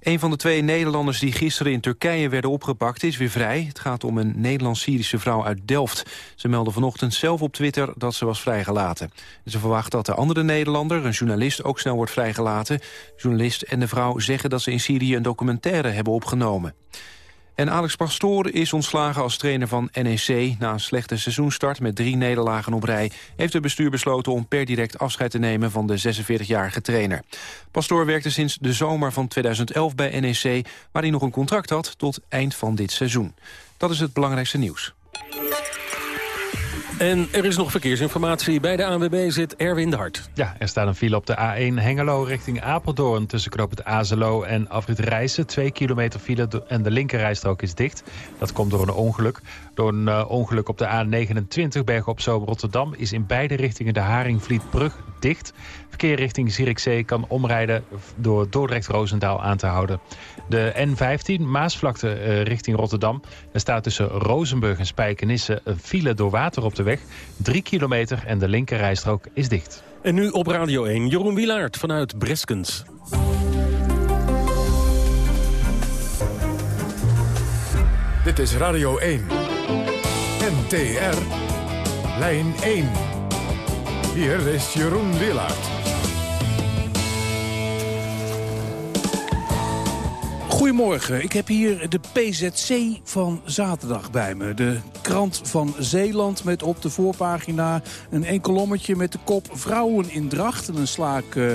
Een van de twee Nederlanders die gisteren in Turkije werden opgepakt is weer vrij. Het gaat om een Nederlands-Syrische vrouw uit Delft. Ze meldde vanochtend zelf op Twitter dat ze was vrijgelaten. Ze verwacht dat de andere Nederlander, een journalist, ook snel wordt vrijgelaten. Journalist en de vrouw zeggen dat ze in Syrië een documentaire hebben opgenomen. En Alex Pastoor is ontslagen als trainer van NEC. Na een slechte seizoenstart met drie nederlagen op rij... heeft het bestuur besloten om per direct afscheid te nemen van de 46-jarige trainer. Pastoor werkte sinds de zomer van 2011 bij NEC... waar hij nog een contract had tot eind van dit seizoen. Dat is het belangrijkste nieuws. En er is nog verkeersinformatie. Bij de ANWB zit Erwin de Hart. Ja, er staat een file op de A1 Hengelo richting Apeldoorn... tussen knoop het Azelo en afrit Rijssen. Twee kilometer file en de linkerrijstrook is dicht. Dat komt door een ongeluk. Door een uh, ongeluk op de A29 Bergen op Zoom Rotterdam... is in beide richtingen de Haringvlietbrug dicht. Verkeer richting Zierikzee kan omrijden door Dordrecht-Roosendaal aan te houden. De N15 Maasvlakte uh, richting Rotterdam. Er staat tussen Rozenburg en Spijkenisse een file door water op de weg. Drie kilometer en de linkerrijstrook is dicht. En nu op Radio 1, Jeroen Wilaert vanuit Breskens. Dit is Radio 1. NTR. Lijn 1. Hier is Jeroen Wilaert. Goedemorgen, ik heb hier de PZC van zaterdag bij me. De krant van Zeeland met op de voorpagina een enkolommetje met de kop vrouwen in dracht. En dan sla ik uh,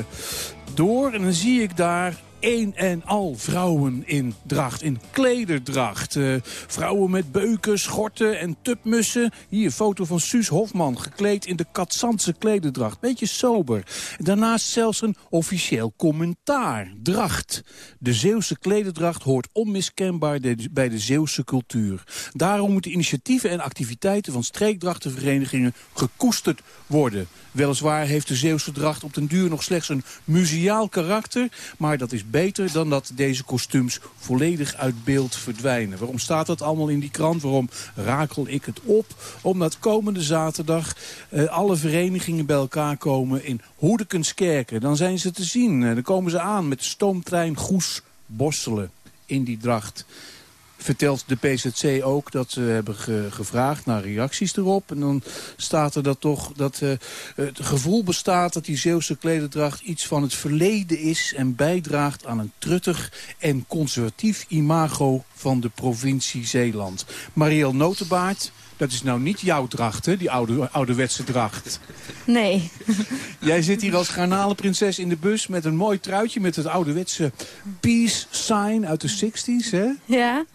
door en dan zie ik daar een en al vrouwen in dracht, in klederdracht. Uh, vrouwen met beuken, schorten en tupmussen. Hier foto van Suus Hofman, gekleed in de Katzandse klederdracht. Beetje sober. Daarnaast zelfs een officieel commentaar. Dracht. De Zeeuwse klederdracht hoort onmiskenbaar bij de Zeeuwse cultuur. Daarom moeten initiatieven en activiteiten van streekdrachtenverenigingen gekoesterd worden. Weliswaar heeft de Zeeuwse dracht op den duur nog slechts een muziaal karakter... maar dat is beter dan dat deze kostuums volledig uit beeld verdwijnen. Waarom staat dat allemaal in die krant? Waarom rakel ik het op? Omdat komende zaterdag uh, alle verenigingen bij elkaar komen in Hoedekenskerken. Dan zijn ze te zien. Uh, dan komen ze aan met stoomtrein Goes Bosselen in die dracht vertelt de PZC ook dat ze hebben ge gevraagd naar reacties erop. En dan staat er dat toch dat uh, het gevoel bestaat dat die Zeeuwse klederdracht iets van het verleden is... en bijdraagt aan een truttig en conservatief imago van de provincie Zeeland. Marielle Notenbaard, dat is nou niet jouw dracht, hè, die oude, ouderwetse dracht. Nee. Jij zit hier als garnalenprinses in de bus met een mooi truitje... met het ouderwetse peace sign uit de 60s, hè? Ja.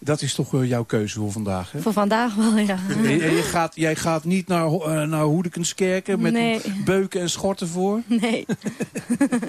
Dat is toch jouw keuze voor vandaag, hè? Voor vandaag wel, ja. En, je gaat, jij gaat niet naar, uh, naar Hoedekenskerken met nee. beuken en schorten voor? Nee.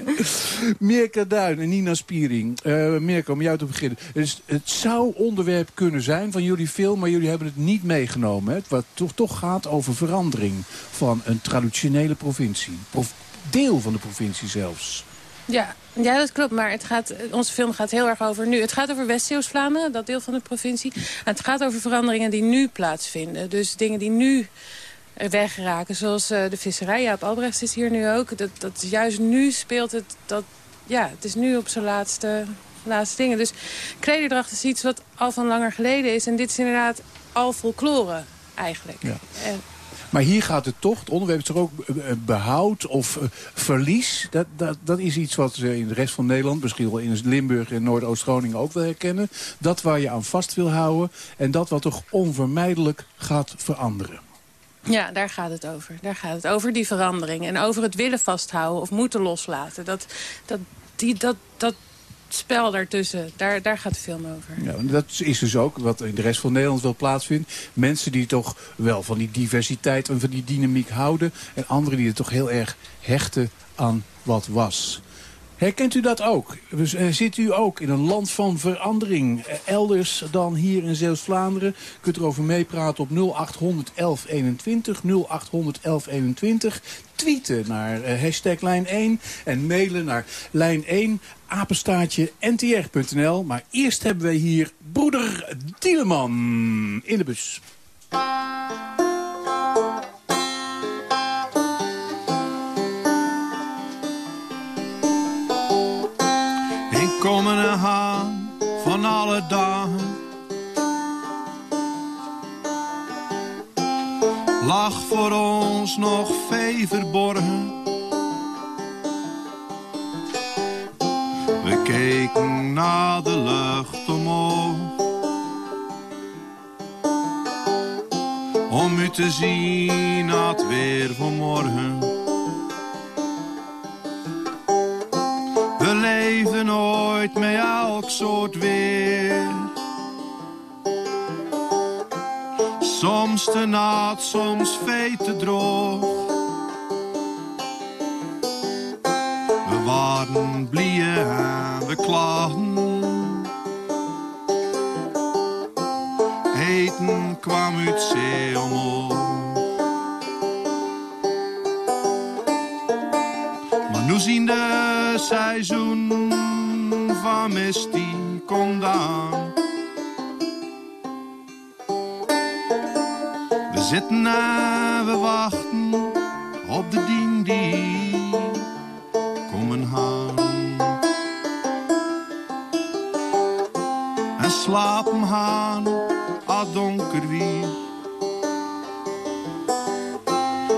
Mirka Duin en Nina Spiering. Uh, Mirka, om jou te beginnen. Dus het zou onderwerp kunnen zijn van jullie film, maar jullie hebben het niet meegenomen. Hè? Wat toch, toch gaat over verandering van een traditionele provincie. Pro deel van de provincie zelfs. Ja, ja, dat klopt. Maar het gaat, onze film gaat heel erg over nu. Het gaat over West-Zeeuws-Vlaanderen, dat deel van de provincie. En het gaat over veranderingen die nu plaatsvinden. Dus dingen die nu wegraken. Zoals uh, de visserij. Ja, op Albrecht is hier nu ook. Dat, dat juist nu speelt het... Dat, ja, het is nu op zijn laatste, laatste dingen. Dus klederdracht is iets wat al van langer geleden is. En dit is inderdaad al folklore eigenlijk. Ja. En, maar hier gaat het toch, het onderwerp is toch ook eh, eh, behoud of uh, verlies. Dat, dat, dat is iets wat ze in de rest van Nederland, misschien wel in Limburg en Noordoost-Groningen ook wel herkennen. Dat waar je aan vast wil houden en dat wat toch onvermijdelijk gaat veranderen. Ja, daar gaat het over. Daar gaat het over, die verandering. En over het willen vasthouden of moeten loslaten. Dat, dat, die, dat, dat spel daartussen, daar, daar gaat de film over. Ja, dat is dus ook wat in de rest van Nederland wel plaatsvindt. Mensen die toch wel van die diversiteit en van die dynamiek houden. En anderen die er toch heel erg hechten aan wat was. Herkent u dat ook? Dus, uh, zit u ook in een land van verandering? Uh, elders dan hier in Zeeuws-Vlaanderen? Kunt erover meepraten op 0800 1121. 0800 1121. Tweeten naar uh, hashtag lijn 1. En mailen naar lijn 1 apenstaartje ntr.nl. Maar eerst hebben we hier broeder Dieleman in de bus. Komen en gaan van alle dagen. Lag voor ons nog vee verborgen. We keken naar de lucht omhoog. Om u te zien het weer van morgen. Nooit met elk soort weer. Soms te nat, soms veel te droog. We waren blije en we klaagden. Eten kwam uit zee omhoog. Maar nu zien de seizoen komt aan. We zitten en we wachten op de dien die komen gaan. En slapen gaan, al donker weer.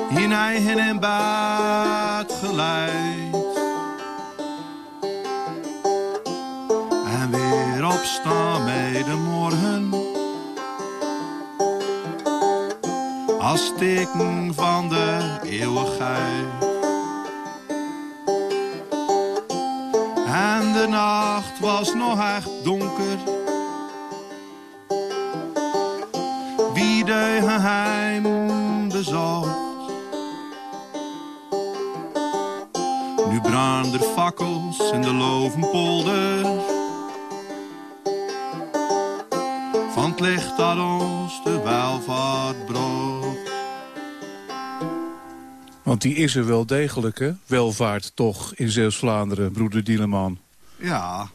Hier eigen in bed geleid. Opstaan bij de morgen. Als teken van de eeuwigheid. En de nacht was nog echt donker. Wie de geheim bezocht. Nu branden fakkels in de Lovenpolder. Want licht dat ons de welvaart bracht. Want die is er wel degelijk, hè? Welvaart toch in Zeeuws-Vlaanderen, broeder Dieleman. Ja,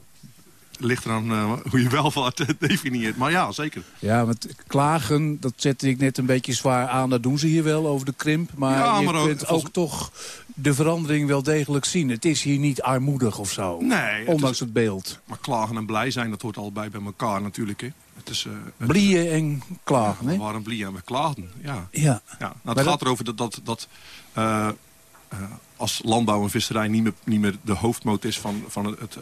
ligt eraan uh, hoe je welvaart definieert. Maar ja, zeker. Ja, met klagen, dat zette ik net een beetje zwaar aan. Dat doen ze hier wel over de krimp. Maar, ja, maar je kunt ook, toch de verandering wel degelijk zien. Het is hier niet armoedig of zo. Nee. Ondanks het, beeld. Maar klagen en blij zijn, dat hoort allebei bij elkaar natuurlijk. Hè. Het is, uh, blieën en klagen, hè? We waren blieën en we klaagden, ja. ja. ja. Nou, het gaat erover dat, dat, dat uh, uh, als landbouw en visserij niet meer, niet meer de hoofdmoot is van, van het, het,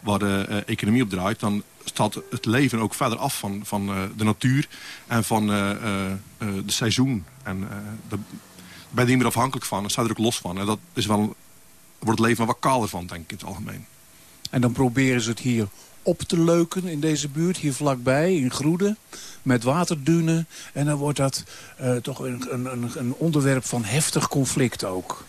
waar de economie op draait... dan staat het leven ook verder af van, van de natuur en van de seizoen. En daar ben je niet meer afhankelijk van, daar sta je er ook los van. En dat is wel, wordt het leven wat kaler van, denk ik, in het algemeen. En dan proberen ze het hier op te leuken in deze buurt, hier vlakbij, in Groede. Met waterdunen. En dan wordt dat uh, toch een, een, een onderwerp van heftig conflict ook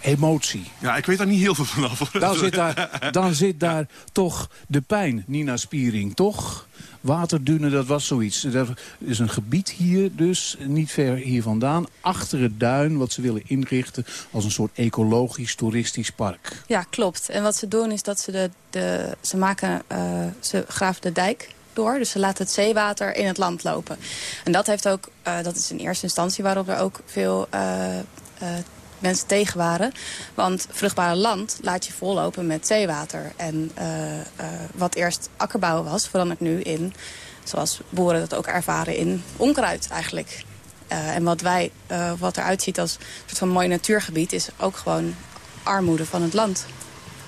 emotie. Ja, ik weet daar niet heel veel vanaf. Dan zit daar, dan zit daar toch de pijn, Nina Spiering, toch? waterdunen, dat was zoiets. Er is een gebied hier dus, niet ver hier vandaan, achter het duin... wat ze willen inrichten als een soort ecologisch toeristisch park. Ja, klopt. En wat ze doen is dat ze, de, de, ze, maken, uh, ze graven de dijk door. Dus ze laten het zeewater in het land lopen. En dat, heeft ook, uh, dat is in eerste instantie waarop er ook veel uh, mensen tegen waren. Want vruchtbare land laat je vollopen met zeewater. En uh, uh, wat eerst akkerbouw was, verandert nu in, zoals boeren dat ook ervaren, in onkruid eigenlijk. Uh, en wat, wij, wat eruit ziet als een soort van mooi natuurgebied... is ook gewoon armoede van het land.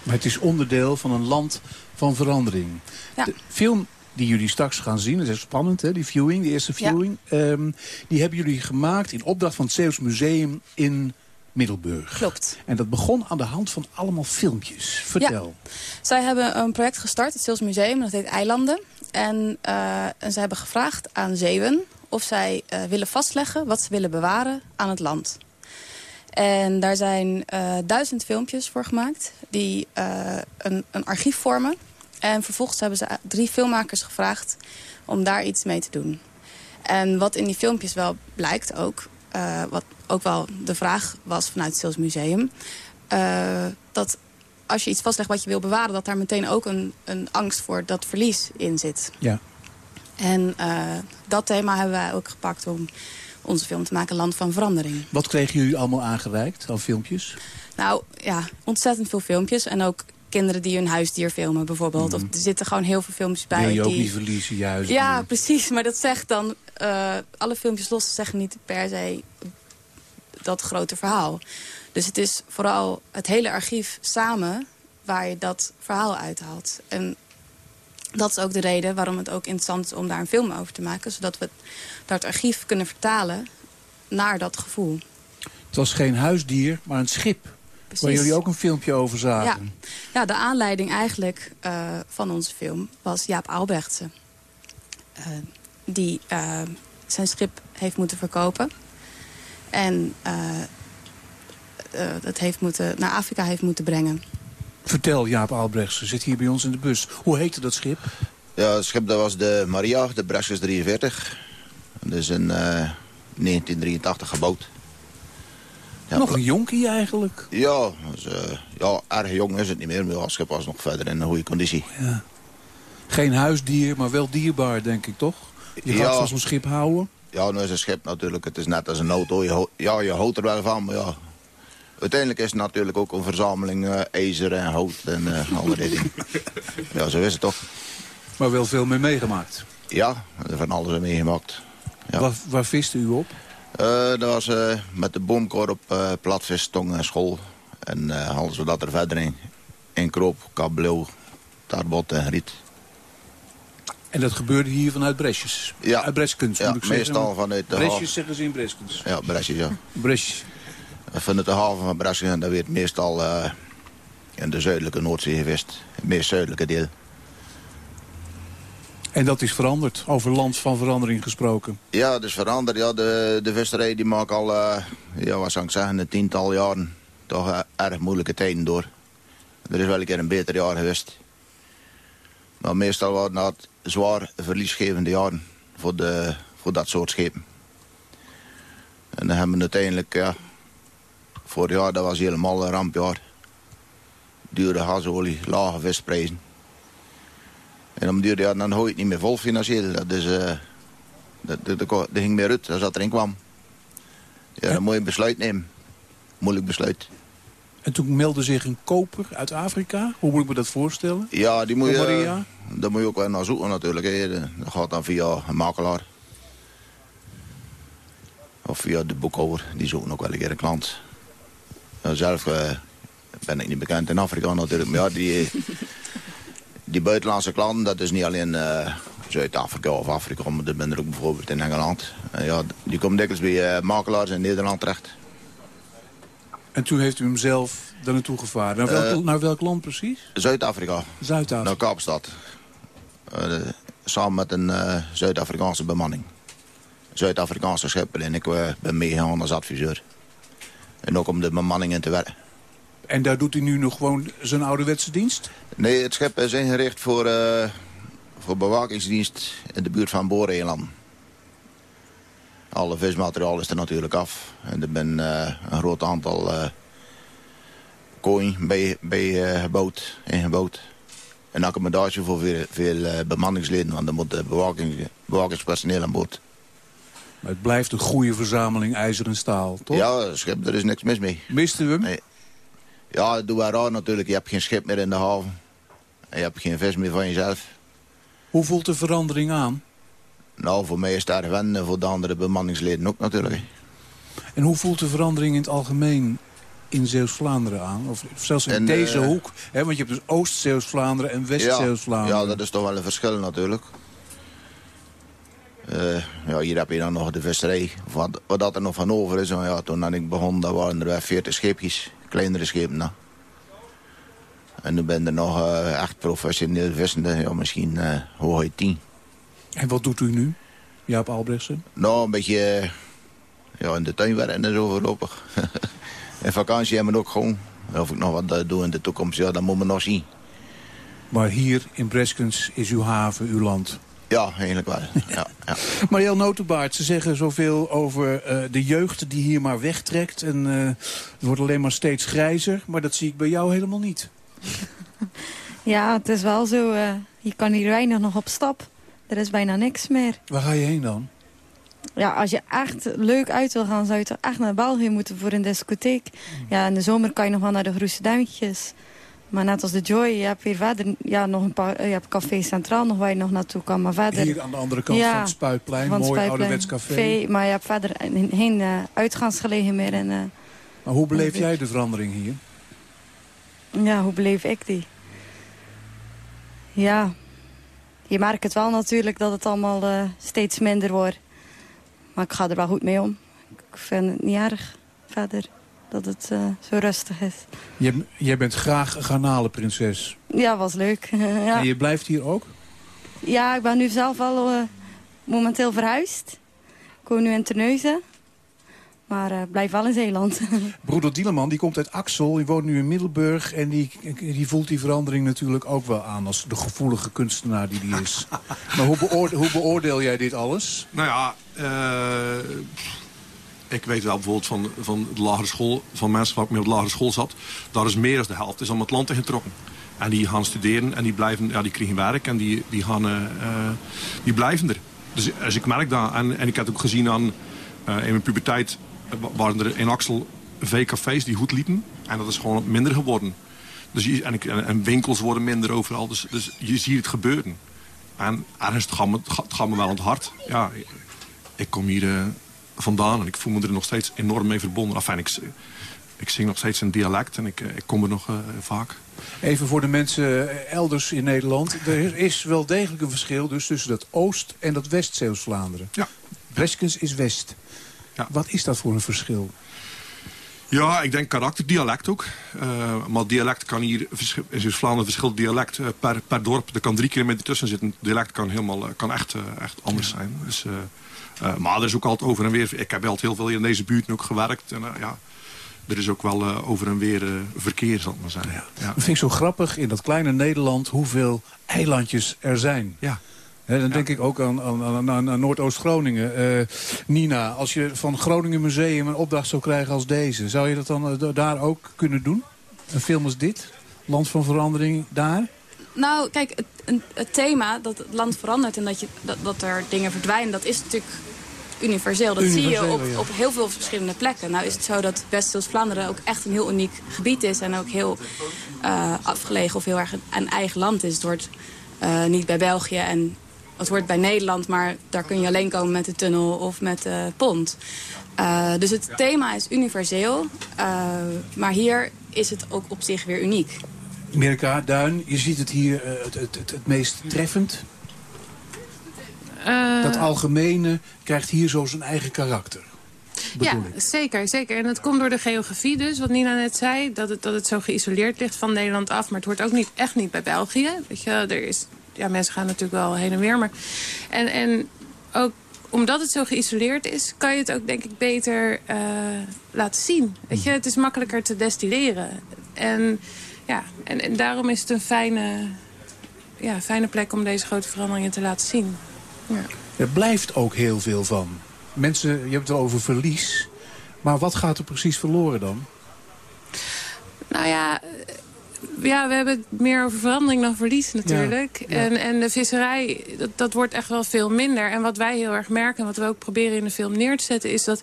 Maar het is onderdeel van een land van verandering. Ja. De film die jullie straks gaan zien. Dat is spannend, hè? die viewing, de eerste viewing. Ja. Um, die hebben jullie gemaakt in opdracht van het Zeeuws Museum in Middelburg. Klopt. En dat begon aan de hand van allemaal filmpjes. Vertel. Ja. Zij hebben een project gestart, het Zeeuws Museum, dat heet Eilanden. En, uh, en ze hebben gevraagd aan Zeeuwen of zij uh, willen vastleggen wat ze willen bewaren aan het land. En daar zijn uh, duizend filmpjes voor gemaakt die een, een archief vormen. En vervolgens hebben ze drie filmmakers gevraagd om daar iets mee te doen. En wat in die filmpjes wel blijkt ook, uh, wat ook wel de vraag was vanuit het Sales Museum... Uh, dat als je iets vastlegt wat je wil bewaren... dat daar meteen ook een, een angst voor dat verlies in zit. Ja. En uh, dat thema hebben wij ook gepakt om onze film te maken Land van Verandering. Wat kregen jullie allemaal aangereikt al filmpjes? Nou ja, ontzettend veel filmpjes. En ook kinderen die hun huisdier filmen bijvoorbeeld. Mm. Of er zitten gewoon heel veel filmpjes bij. Wil je ook niet verliezen, juist. Ja, precies. Maar dat zegt dan... Uh, alle filmpjes los zeggen niet per se dat grote verhaal. Dus het is vooral het hele archief samen waar je dat verhaal uithaalt. En dat is ook de reden waarom het ook interessant is om daar een film over te maken. Zodat we dat archief kunnen vertalen naar dat gevoel. Het was geen huisdier, maar een schip. Precies. Waar jullie ook een filmpje over zagen. Ja, ja de aanleiding eigenlijk uh, van onze film was Jaap Albrechtse. Uh, die uh, zijn schip heeft moeten verkopen. En het heeft moeten, naar Afrika heeft moeten brengen. Vertel Jaap Albrechtse, zit hier bij ons in de bus. Hoe heette dat schip? Ja, het schip dat was de Maria, de Bresjes 43. Dat is in 1983 gebouwd. Ja, nog een jonkie eigenlijk. Ja, dus, uh, ja, erg jong is het niet meer. Maar het schip was nog verder in een goede conditie. Ja. Geen huisdier, maar wel dierbaar, denk ik, toch? Je gaat ja. van zo'n schip houden? Ja, nou is een schip natuurlijk. Het is net als een auto. Je, ja, je houdt er wel van, maar ja... Uiteindelijk is het natuurlijk ook een verzameling uh, ijzer en hout en uh, alle dingen. ja, zo is het toch. Maar wel veel mee meegemaakt? Ja, van alles meegemaakt. Ja. Waar, waar viste u op? Uh, dat was uh, met de boomkorp, uh, platvis, tong en school. En hadden we dat er verder in. In kroop, kabeljauw, tarbot en riet. En dat gebeurde hier vanuit Bresjes? Ja. Uit Breskens, ja, moet ik meestal zeggen. vanuit de Bresjes zeggen ze in Breskens? Ja, Bresjes, ja. Bresjes. Vanuit de haven van Bresjes, en dat werd meestal in de zuidelijke Noordzee geweest. Het meest zuidelijke deel. En dat is veranderd, over land van verandering gesproken. Ja, dat is veranderd. Ja, de, de visserij die maakt al, uh, ja, wat zou ik zeggen, een tiental jaren toch uh, erg moeilijke tijden door. Er is wel een keer een beter jaar geweest. Maar meestal waren dat zwaar verliesgevende jaren voor, de, voor dat soort schepen. En dan hebben we uiteindelijk, ja, vorig jaar dat was helemaal een rampjaar. Dure gasolie, lage visprijzen. En om duurde ja, dan het niet meer vol financieel. Dat, is, uh, dat, dat, dat, dat ging meer uit als dat erin kwam. Ja, dan moet je een besluit nemen. Moeilijk besluit. En toen meldde zich een koper uit Afrika. Hoe moet ik me dat voorstellen? Ja, die moet je, Maria? daar moet je ook wel naar zoeken natuurlijk. Hè. Dat gaat dan via een makelaar. Of via de boekhouder. Die zoeken ook wel een keer een klant. Ja, zelf uh, ben ik niet bekend in Afrika natuurlijk. Maar ja, die... die buitenlandse klanten, dat is niet alleen uh, Zuid-Afrika of Afrika, maar dat ben er ook bijvoorbeeld in Engeland. Uh, ja, die komen dikwijls bij makelaars in Nederland terecht. En toen heeft u hem zelf daar naartoe gevaren. Naar welk, naar welk land precies? Zuid-Afrika. Zuid-Afrika. Naar Kaapstad. samen met een Zuid-Afrikaanse bemanning. Zuid-Afrikaanse schipper en ik ben meegegaan als adviseur. En ook om de bemanning in te werken. En daar doet hij nu nog gewoon zijn ouderwetse dienst? Nee, het schip is ingericht voor, voor bewakingsdienst in de buurt van Boreeland. Alle vismateriaal is er natuurlijk af. En er ben uh, een groot aantal uh, kooi bij, bij uh, gebouwd, ingebouwd. Een accommodatie voor veel, veel bemanningsleden, want er moet bewaking, bewakingspersoneel aan boord. Maar het blijft een goede verzameling ijzer en staal, toch? Ja, schip, er is niks mis mee. Misten we hem? Nee. Ja, dat doe wij raar natuurlijk. Je hebt geen schip meer in de haven. En je hebt geen vis meer van jezelf. Hoe voelt de verandering aan? Nou, voor mij is erg wennen, voor de andere bemanningsleden ook natuurlijk. En hoe voelt de verandering in het algemeen in Zeeuws-Vlaanderen aan? Of zelfs in, deze uh, hoek? Hè? Want je hebt dus Oost-Zeeuws-Vlaanderen en West-Zeeuws-Vlaanderen. Ja, ja, dat is toch wel een verschil natuurlijk. Uh, ja, hier heb je dan nog de visserij. Wat, wat dat er nog van over is. ja, toen ik begon, dat waren er wel 40 scheepjes. Kleinere schepen. Nou. En nu ben er nog uh, echt professioneel vissende. Ja, misschien uh, hooguit 10. En wat doet u nu, Jaap Albrechtsen? Nou, een beetje ja, in de tuin werken en zo voorlopig. in vakantie hebben we ook gewoon. Of ik nog wat doe in de toekomst, ja, dat moet men nog zien. Maar hier in Breskens is uw haven, uw land? Ja, eigenlijk wel. ja, ja. Marielle Notenbaard, ze zeggen zoveel over uh, de jeugd die hier maar wegtrekt. En uh, het wordt alleen maar steeds grijzer. Maar dat zie ik bij jou helemaal niet. ja, het is wel zo. Uh, je kan hier weinig nog op stap. Er is bijna niks meer. Waar ga je heen dan? Ja, als je echt leuk uit wil gaan, zou je toch echt naar België moeten voor een discotheek. Ja, in de zomer kan je nog wel naar de Groese Duintjes. Maar net als de Joy, je hebt hier verder ja, nog een paar, je hebt Café Centraal nog waar je nog naartoe kan. Maar verder, hier aan de andere kant van het Spuitplein, van mooi ouderwets café. Maar je hebt verder geen uh, uitgaansgelegen meer. En, uh, maar hoe beleef jij de verandering hier? Ja, hoe beleef ik die? Ja, je merkt het wel natuurlijk dat het allemaal uh, steeds minder wordt. Maar ik ga er wel goed mee om. Ik vind het niet erg verder dat het uh, zo rustig is. Je, jij bent graag garnalenprinses. Ja, was leuk. ja. En je blijft hier ook? Ja, ik ben nu zelf al uh, momenteel verhuisd. Ik woon nu in Terneuzen. Maar uh, blijf wel in Zeeland. Broeder Dieleman die komt uit Axel, die woont nu in Middelburg... en die, die voelt die verandering natuurlijk ook wel aan... als de gevoelige kunstenaar die die is. maar hoe, beoordeel, hoe beoordeel jij dit alles? Nou ja, uh, ik weet wel bijvoorbeeld van, van de lagere school... van mensen waar ik mee op de lagere school zat... daar is meer dan de helft is om het land getrokken. En die gaan studeren en die, blijven, ja, die krijgen werk en die, die, gaan, uh, die blijven er. Dus, dus ik merk dat. En, en ik heb het ook gezien aan... in mijn puberteit waren er in Axel veel cafés die goed liepen. En dat is gewoon minder geworden. Dus je, en, en, winkels worden minder overal. Dus, dus je ziet het gebeuren. En ergens het gaat, me, het gaat me wel aan het hart. Ja, ik kom hier uh, vandaan en ik voel me er nog steeds enorm mee verbonden. Enfin, ik, ik zing nog steeds een dialect en ik, eh, ik kom er nog uh, vaak. Even voor de mensen elders in Nederland. Er is wel degelijk een verschil dus tussen dat Oost- en dat West-Zeeuws-Vlaanderen. Ja. Breskens is West. Ja. Wat is dat voor een verschil? Ja, ik denk karakter, dialect ook. Uh, maar dialect kan hier, in Zuid-Vlaanderen verschilt dialect uh, per, per dorp. Er kan drie kilometer tussen zitten. Dialect kan, helemaal, uh, kan echt, echt anders ja. zijn. Dus, maar er is ook altijd over en weer. Ik heb altijd heel veel in deze buurt ook gewerkt. En, ja, er is ook wel over en weer verkeer, zal ik maar zeggen. Ja. Ja. Dat vind ik zo grappig in dat kleine Nederland hoeveel eilandjes er zijn. Ja dan denk ik ook aan, aan, aan, aan Noordoost-Groningen. Uh, Nina, als je van Groningen Museum een opdracht zou krijgen als deze... zou je dat dan uh, daar ook kunnen doen? Een film als dit? Land van verandering daar? Nou, kijk, het, het thema dat het land verandert en dat, je, dat, dat er dingen verdwijnen... dat is natuurlijk universeel. Dat zie je op, op heel veel verschillende plekken. Nou is het zo dat West-Vlaanderen ook echt een heel uniek gebied is... en ook heel uh, afgelegen of heel erg een, eigen land is. Het wordt niet bij België en het hoort bij Nederland, maar daar kun je alleen komen met de tunnel of met de pont. Uh, dus het thema is universeel, uh, maar hier is het ook op zich weer uniek. Mirka, Duin, je ziet het hier uh, het, het, het, het, meest treffend. dat algemene krijgt hier zo zijn eigen karakter. Ja, zeker, zeker. En dat komt door de geografie dus, wat Nina net zei. Dat het, dat het zo geïsoleerd ligt van Nederland af. Maar het hoort ook niet, echt niet bij België. Weet je, er is ja, mensen gaan natuurlijk wel heen en weer. Maar, en, en ook omdat het zo geïsoleerd is, kan je het ook denk ik beter uh, laten zien. Weet je, het is makkelijker te destilleren. En, ja, en, en daarom is het een fijne ja, fijne plek om deze grote veranderingen te laten zien. Ja. Er blijft ook heel veel van. Mensen, je hebt het wel over verlies. Maar wat gaat er precies verloren dan? Nou ja, ja, we hebben het meer over verandering dan verlies natuurlijk. En, en de visserij, dat, dat wordt echt wel veel minder. En wat wij heel erg merken en wat we ook proberen in de film neer te zetten... is dat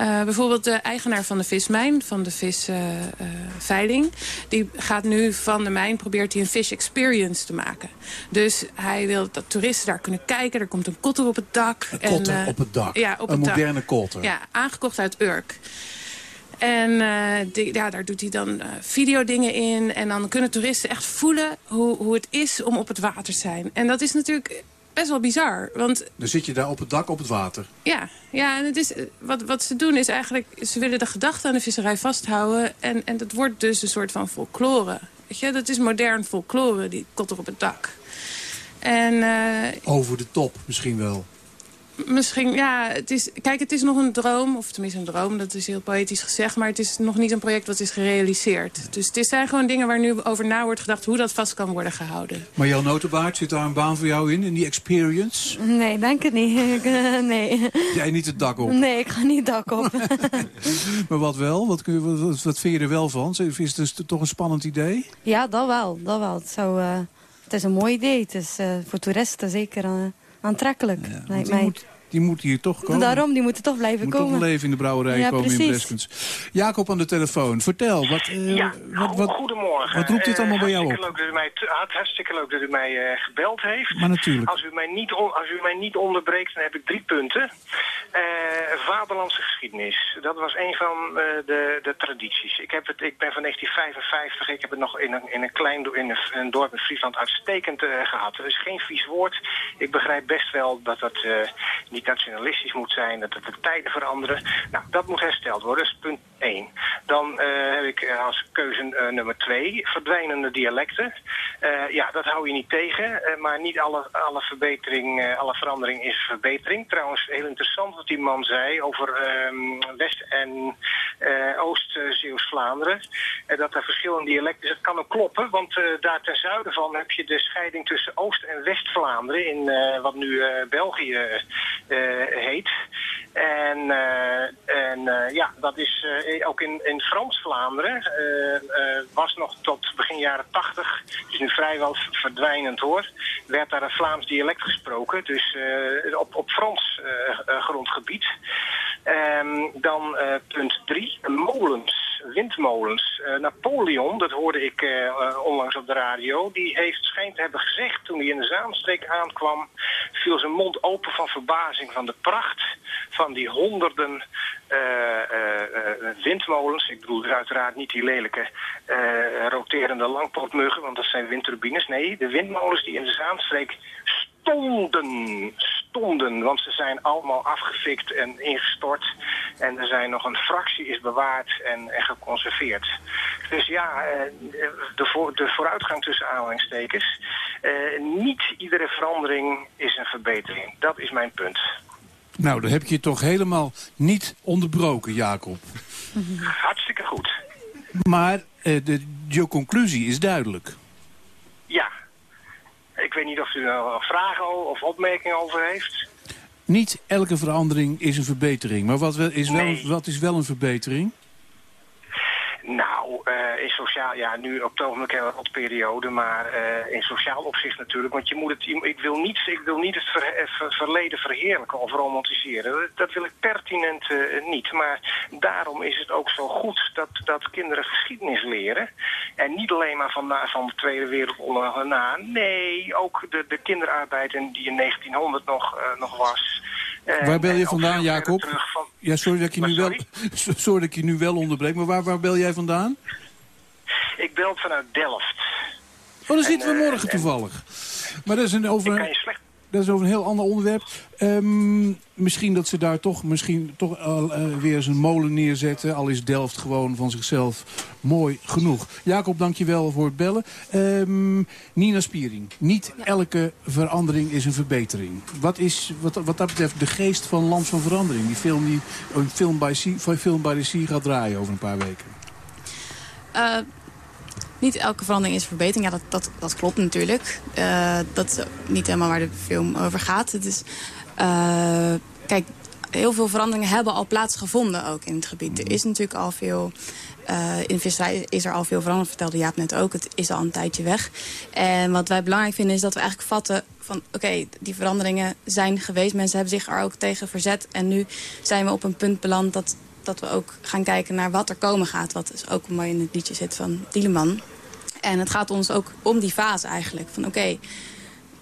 uh, bijvoorbeeld de eigenaar van de vismijn, van de visveiling... Uh, die gaat nu van de mijn, probeert hij een fish experience te maken. Dus hij wil dat toeristen daar kunnen kijken. Er komt een kotter op het dak. Een kotter en, uh, op het dak? Ja, op een het moderne dak. kotter? Ja, aangekocht uit Urk. En uh, die, ja, daar doet hij dan uh, videodingen in. En dan kunnen toeristen echt voelen hoe, hoe het is om op het water te zijn. En dat is natuurlijk best wel bizar. Want, dan zit je daar op het dak op het water. Ja, ja en het is, wat, wat ze doen is eigenlijk... ze willen de gedachte aan de visserij vasthouden. En, en dat wordt dus een soort van folklore. Weet je, dat is modern folklore, die kotter op het dak. En, uh, Over de top misschien wel. Misschien, ja, het is, kijk, het is nog een droom, of tenminste een droom, dat is heel poëtisch gezegd, maar het is nog niet een project wat is gerealiseerd. Dus het zijn gewoon dingen waar nu over na wordt gedacht hoe dat vast kan worden gehouden. Maar Jan Notenbaard, zit daar een baan voor jou in, in die experience? Nee, denk het niet. nee. Jij niet het dak op? Nee, ik ga niet het dak op. maar wat wel? Wat, kun je, wat, wat vind je er wel van? Is het dus toch een spannend idee? Ja, dat wel. Dat wel. Het, zou, uh, het is een mooi idee. Het is uh, voor toeristen zeker uh, aantrekkelijk, ja, lijkt mij. Moet die moet hier toch komen. Daarom, die moeten toch blijven moet komen. toch leven in de brouwerij ja, komen precies. in Breskens. Jacob aan de telefoon, vertel. Wat, uh, ja, wat, wat, goedemorgen. Wat roept dit allemaal uh, bij jou op? Leuk dat u mij, hartstikke leuk dat u mij uh, gebeld heeft. Maar natuurlijk. Als u mij niet, als u mij niet onderbreekt, dan heb ik drie punten. vaderlandse geschiedenis. Dat was een van de, de tradities. Ik, heb het, ik ben van 1955. Ik heb het nog in een, in een klein in een, een dorp in Friesland uitstekend gehad. Er is geen vies woord. Ik begrijp best wel dat dat niet nationalistisch moet zijn, dat de tijden veranderen. Nou, dat moet hersteld worden, dat is punt 1. Dan uh, heb ik als keuze uh, nummer 2 verdwijnende dialecten. Ja, dat hou je niet tegen, maar niet alle, alle verbetering, alle verandering is verbetering. Trouwens, heel interessant wat die man zei over ehm, West- en Oost-Zeeuws-Vlaanderen. dat er verschillende dialecten zijn. Dat kan ook kloppen, want daar ten zuiden van heb je de scheiding tussen Oost- en West-Vlaanderen in wat nu België heet. En, uh, en uh, ja, dat is ook in, in Frans-Vlaanderen. was nog tot begin jaren tachtig, is nu vrijwel verdwijnend hoor, werd daar een Vlaams dialect gesproken. Dus op, op Frans grondgebied. Um, dan punt drie, molens, windmolens. Napoleon, dat hoorde ik onlangs op de radio, die heeft schijnt te hebben gezegd toen hij in de Zaanstreek aankwam, viel zijn mond open van verbazing van de pracht van die honderden uh, windmolens. Ik bedoel uiteraard niet die lelijke roterende langpootmuggen, want dat zijn windturbines. Nee, de windmolens die in de Zaanstreek stonden, stonden, want ze zijn allemaal afgefikt en ingestort. En er zijn nog een fractie is bewaard en, en geconserveerd. Dus ja, de, voor, de vooruitgang tussen aanhalingstekens. niet iedere verandering is een verbetering. Dat is mijn punt. Nou, dan heb je toch helemaal niet onderbroken, Jacob. Hartstikke goed. Maar uh, de, je conclusie is duidelijk. Ja. Ik weet niet of u er vragen of opmerkingen over heeft. Niet elke verandering is een verbetering. Maar wat, is wel, wat is wel een verbetering? Nou, uh, in sociaal, ja, nu op het ogenblik we wat periode, maar uh, in sociaal opzicht natuurlijk. Want je moet het, ik wil niet, ik wil niet het ver, verleden verheerlijken of romantiseren. Dat, wil ik pertinent niet. Maar daarom is het ook zo goed dat, dat kinderen geschiedenis leren. En niet alleen maar van, van de Tweede Wereldoorlog na. Nee, ook de, de kinderarbeid die in 1900 nog, nog was. Waar bel je vandaan, Jacob? Van... Ja, sorry dat, ik je nu wel, sorry dat ik je nu wel onderbreek, maar waar, waar bel jij vandaan? Ik bel vanuit Delft. Oh, daar zitten we morgen en, toevallig. Maar dat is een over... Ik kan je slecht... Dat is over een heel ander onderwerp. Um, misschien dat ze daar toch, misschien toch uh, weer eens een molen neerzetten. Al is Delft gewoon van zichzelf mooi genoeg. Jacob, dankjewel voor het bellen. Um, Nina Spiering. Niet elke verandering is een verbetering. Wat is wat, wat dat betreft de geest van Land van Verandering? Die film die een film bij, sea, film bij de Sea gaat draaien over een paar weken. Uh, niet elke verandering is verbetering. Ja, dat, dat, dat klopt natuurlijk. Uh, dat is niet helemaal waar de film over gaat. Het is, uh, kijk, heel veel veranderingen hebben al plaatsgevonden ook in het gebied. Er is natuurlijk al veel... Uh, in visserij is er al veel veranderd, vertelde Jaap net ook. Het is al een tijdje weg. En wat wij belangrijk vinden is dat we eigenlijk vatten van... oké, die veranderingen zijn geweest. Mensen hebben zich er ook tegen verzet. En nu zijn we op een punt beland dat, dat we ook gaan kijken naar wat er komen gaat. Wat dus ook mooi in het liedje zit van Dieleman. En het gaat ons ook om die fase eigenlijk. Van oké, okay,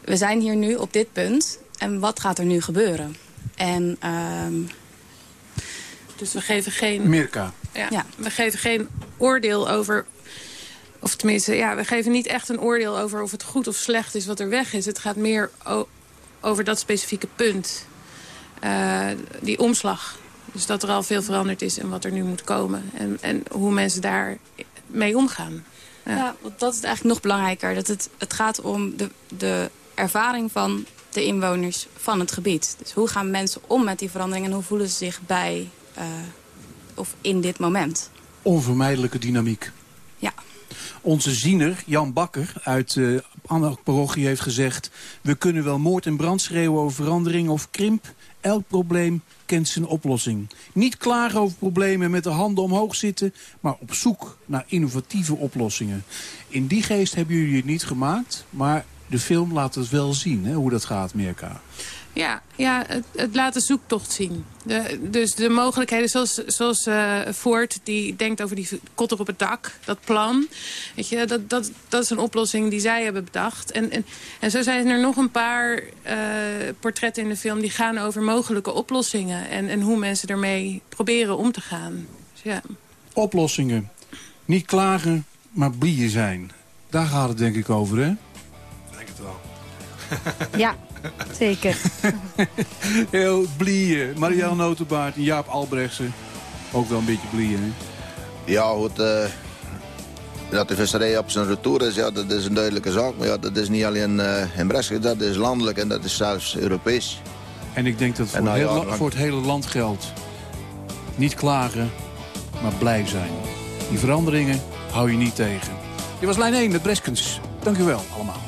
we zijn hier nu op dit punt. En wat gaat er nu gebeuren? En, um... Dus we geven geen... Mirka. Ja, ja, we geven geen oordeel over... Of tenminste, ja, we geven niet echt een oordeel over of het goed of slecht is wat er weg is. Het gaat meer over dat specifieke punt. Uh, die omslag. Dus dat er al veel veranderd is en wat er nu moet komen. En, en hoe mensen daar mee omgaan. Ja, ja want dat is eigenlijk nog belangrijker. Dat het, het gaat om de, de ervaring van de inwoners van het gebied. Dus hoe gaan mensen om met die verandering en hoe voelen ze zich bij uh, of in dit moment? Onvermijdelijke dynamiek. Ja. Onze ziener, Jan Bakker, uit uh, Parochie heeft gezegd... we kunnen wel moord en brand schreeuwen over verandering of krimp. Elk probleem kent zijn oplossing. Niet klagen over problemen met de handen omhoog zitten... maar op zoek naar innovatieve oplossingen. In die geest hebben jullie het niet gemaakt... maar de film laat het wel zien, hè, hoe dat gaat, Mirka. Ja, ja het, het laat de zoektocht zien. De, dus de mogelijkheden, zoals, zoals uh, Ford, die denkt over die kotter op het dak, dat plan. Weet je, dat, dat, dat is een oplossing die zij hebben bedacht. En, en, en zo zijn er nog een paar uh, portretten in de film die gaan over mogelijke oplossingen. En, en hoe mensen ermee proberen om te gaan. Dus ja. Oplossingen. Niet klagen, maar blieën zijn. Daar gaat het denk ik over, hè? Ja, zeker. Heel blieën. Marielle Notenbaard en Jaap Albrechtsen. Ook wel een beetje blieën, hè? Ja, goed. Uh, dat de visserij op zijn retour is, ja, dat is een duidelijke zaak. Maar ja, dat is niet alleen uh, in Brescia, dat is landelijk en dat is zelfs Europees. En ik denk dat het voor, nou, heel, ja, voor het hele land geldt. Niet klagen, maar blij zijn. Die veranderingen hou je niet tegen. Dit was lijn 1 met Breskens. Dank u wel allemaal.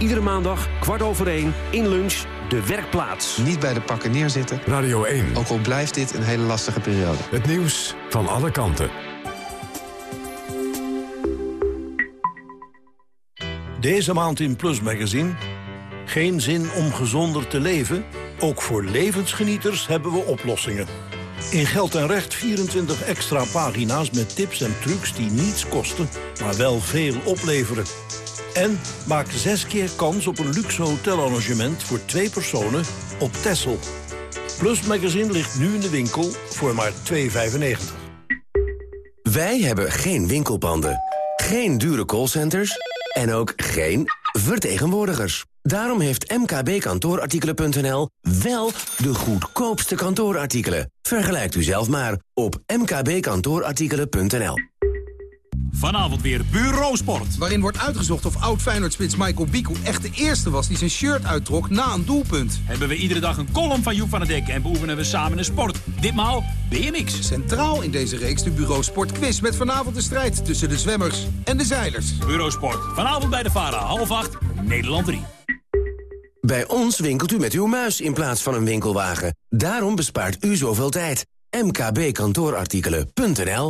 Iedere maandag, kwart over één, in lunch, de werkplaats. Niet bij de pakken neerzitten. Radio 1. Ook al blijft dit een hele lastige periode. Het nieuws van alle kanten. Deze maand in Plus Magazine. Geen zin om gezonder te leven? Ook voor levensgenieters hebben we oplossingen. In Geld en Recht 24 extra pagina's met tips en trucs die niets kosten... maar wel veel opleveren. En maak zes keer kans op een luxe hotelarrangement voor twee personen op Texel. Plus Magazine ligt nu in de winkel voor maar 2,95. Wij hebben geen winkelpanden, geen dure callcenters en ook geen vertegenwoordigers. Daarom heeft mkbkantoorartikelen.nl wel de goedkoopste kantoorartikelen. Vergelijkt u zelf maar op mkbkantoorartikelen.nl. Vanavond weer Bureau Sport. Waarin wordt uitgezocht of oud Feyenoord-spits Michael Biku echt de eerste was die zijn shirt uittrok na een doelpunt. Hebben we iedere dag een column van Joep van der Dek en beoefenen we samen een sport. Ditmaal BMX. Centraal in deze reeks de Bureau Sport quiz met vanavond de strijd tussen de zwemmers en de zeilers. Bureau Sport. Vanavond bij de VARA, half acht, Nederland 3. Bij ons winkelt u met uw muis in plaats van een winkelwagen. Daarom bespaart u zoveel tijd. mkbkantoorartikelen.nl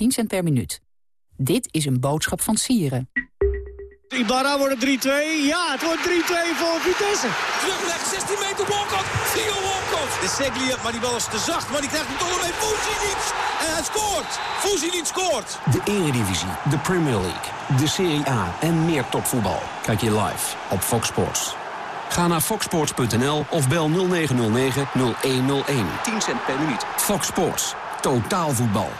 10 cent per minuut. Dit is een boodschap van Sieren. Ibarra wordt het 3-2. Ja, het wordt 3-2 voor Vitesse. Terugleg, 16 meter Walcott. Theo Walcott. De Seglia, maar die bal is te zacht. Maar die krijgt hem toch nog mee. Fuzinic. En hij scoort. Fuzinic scoort. De Eredivisie, de Premier League, de Serie A en meer topvoetbal. Kijk je live op Fox Sports. Ga naar foxsports.nl of bel 0909 0101. 10 cent per minuut. Fox Sports. Totaal voetbal.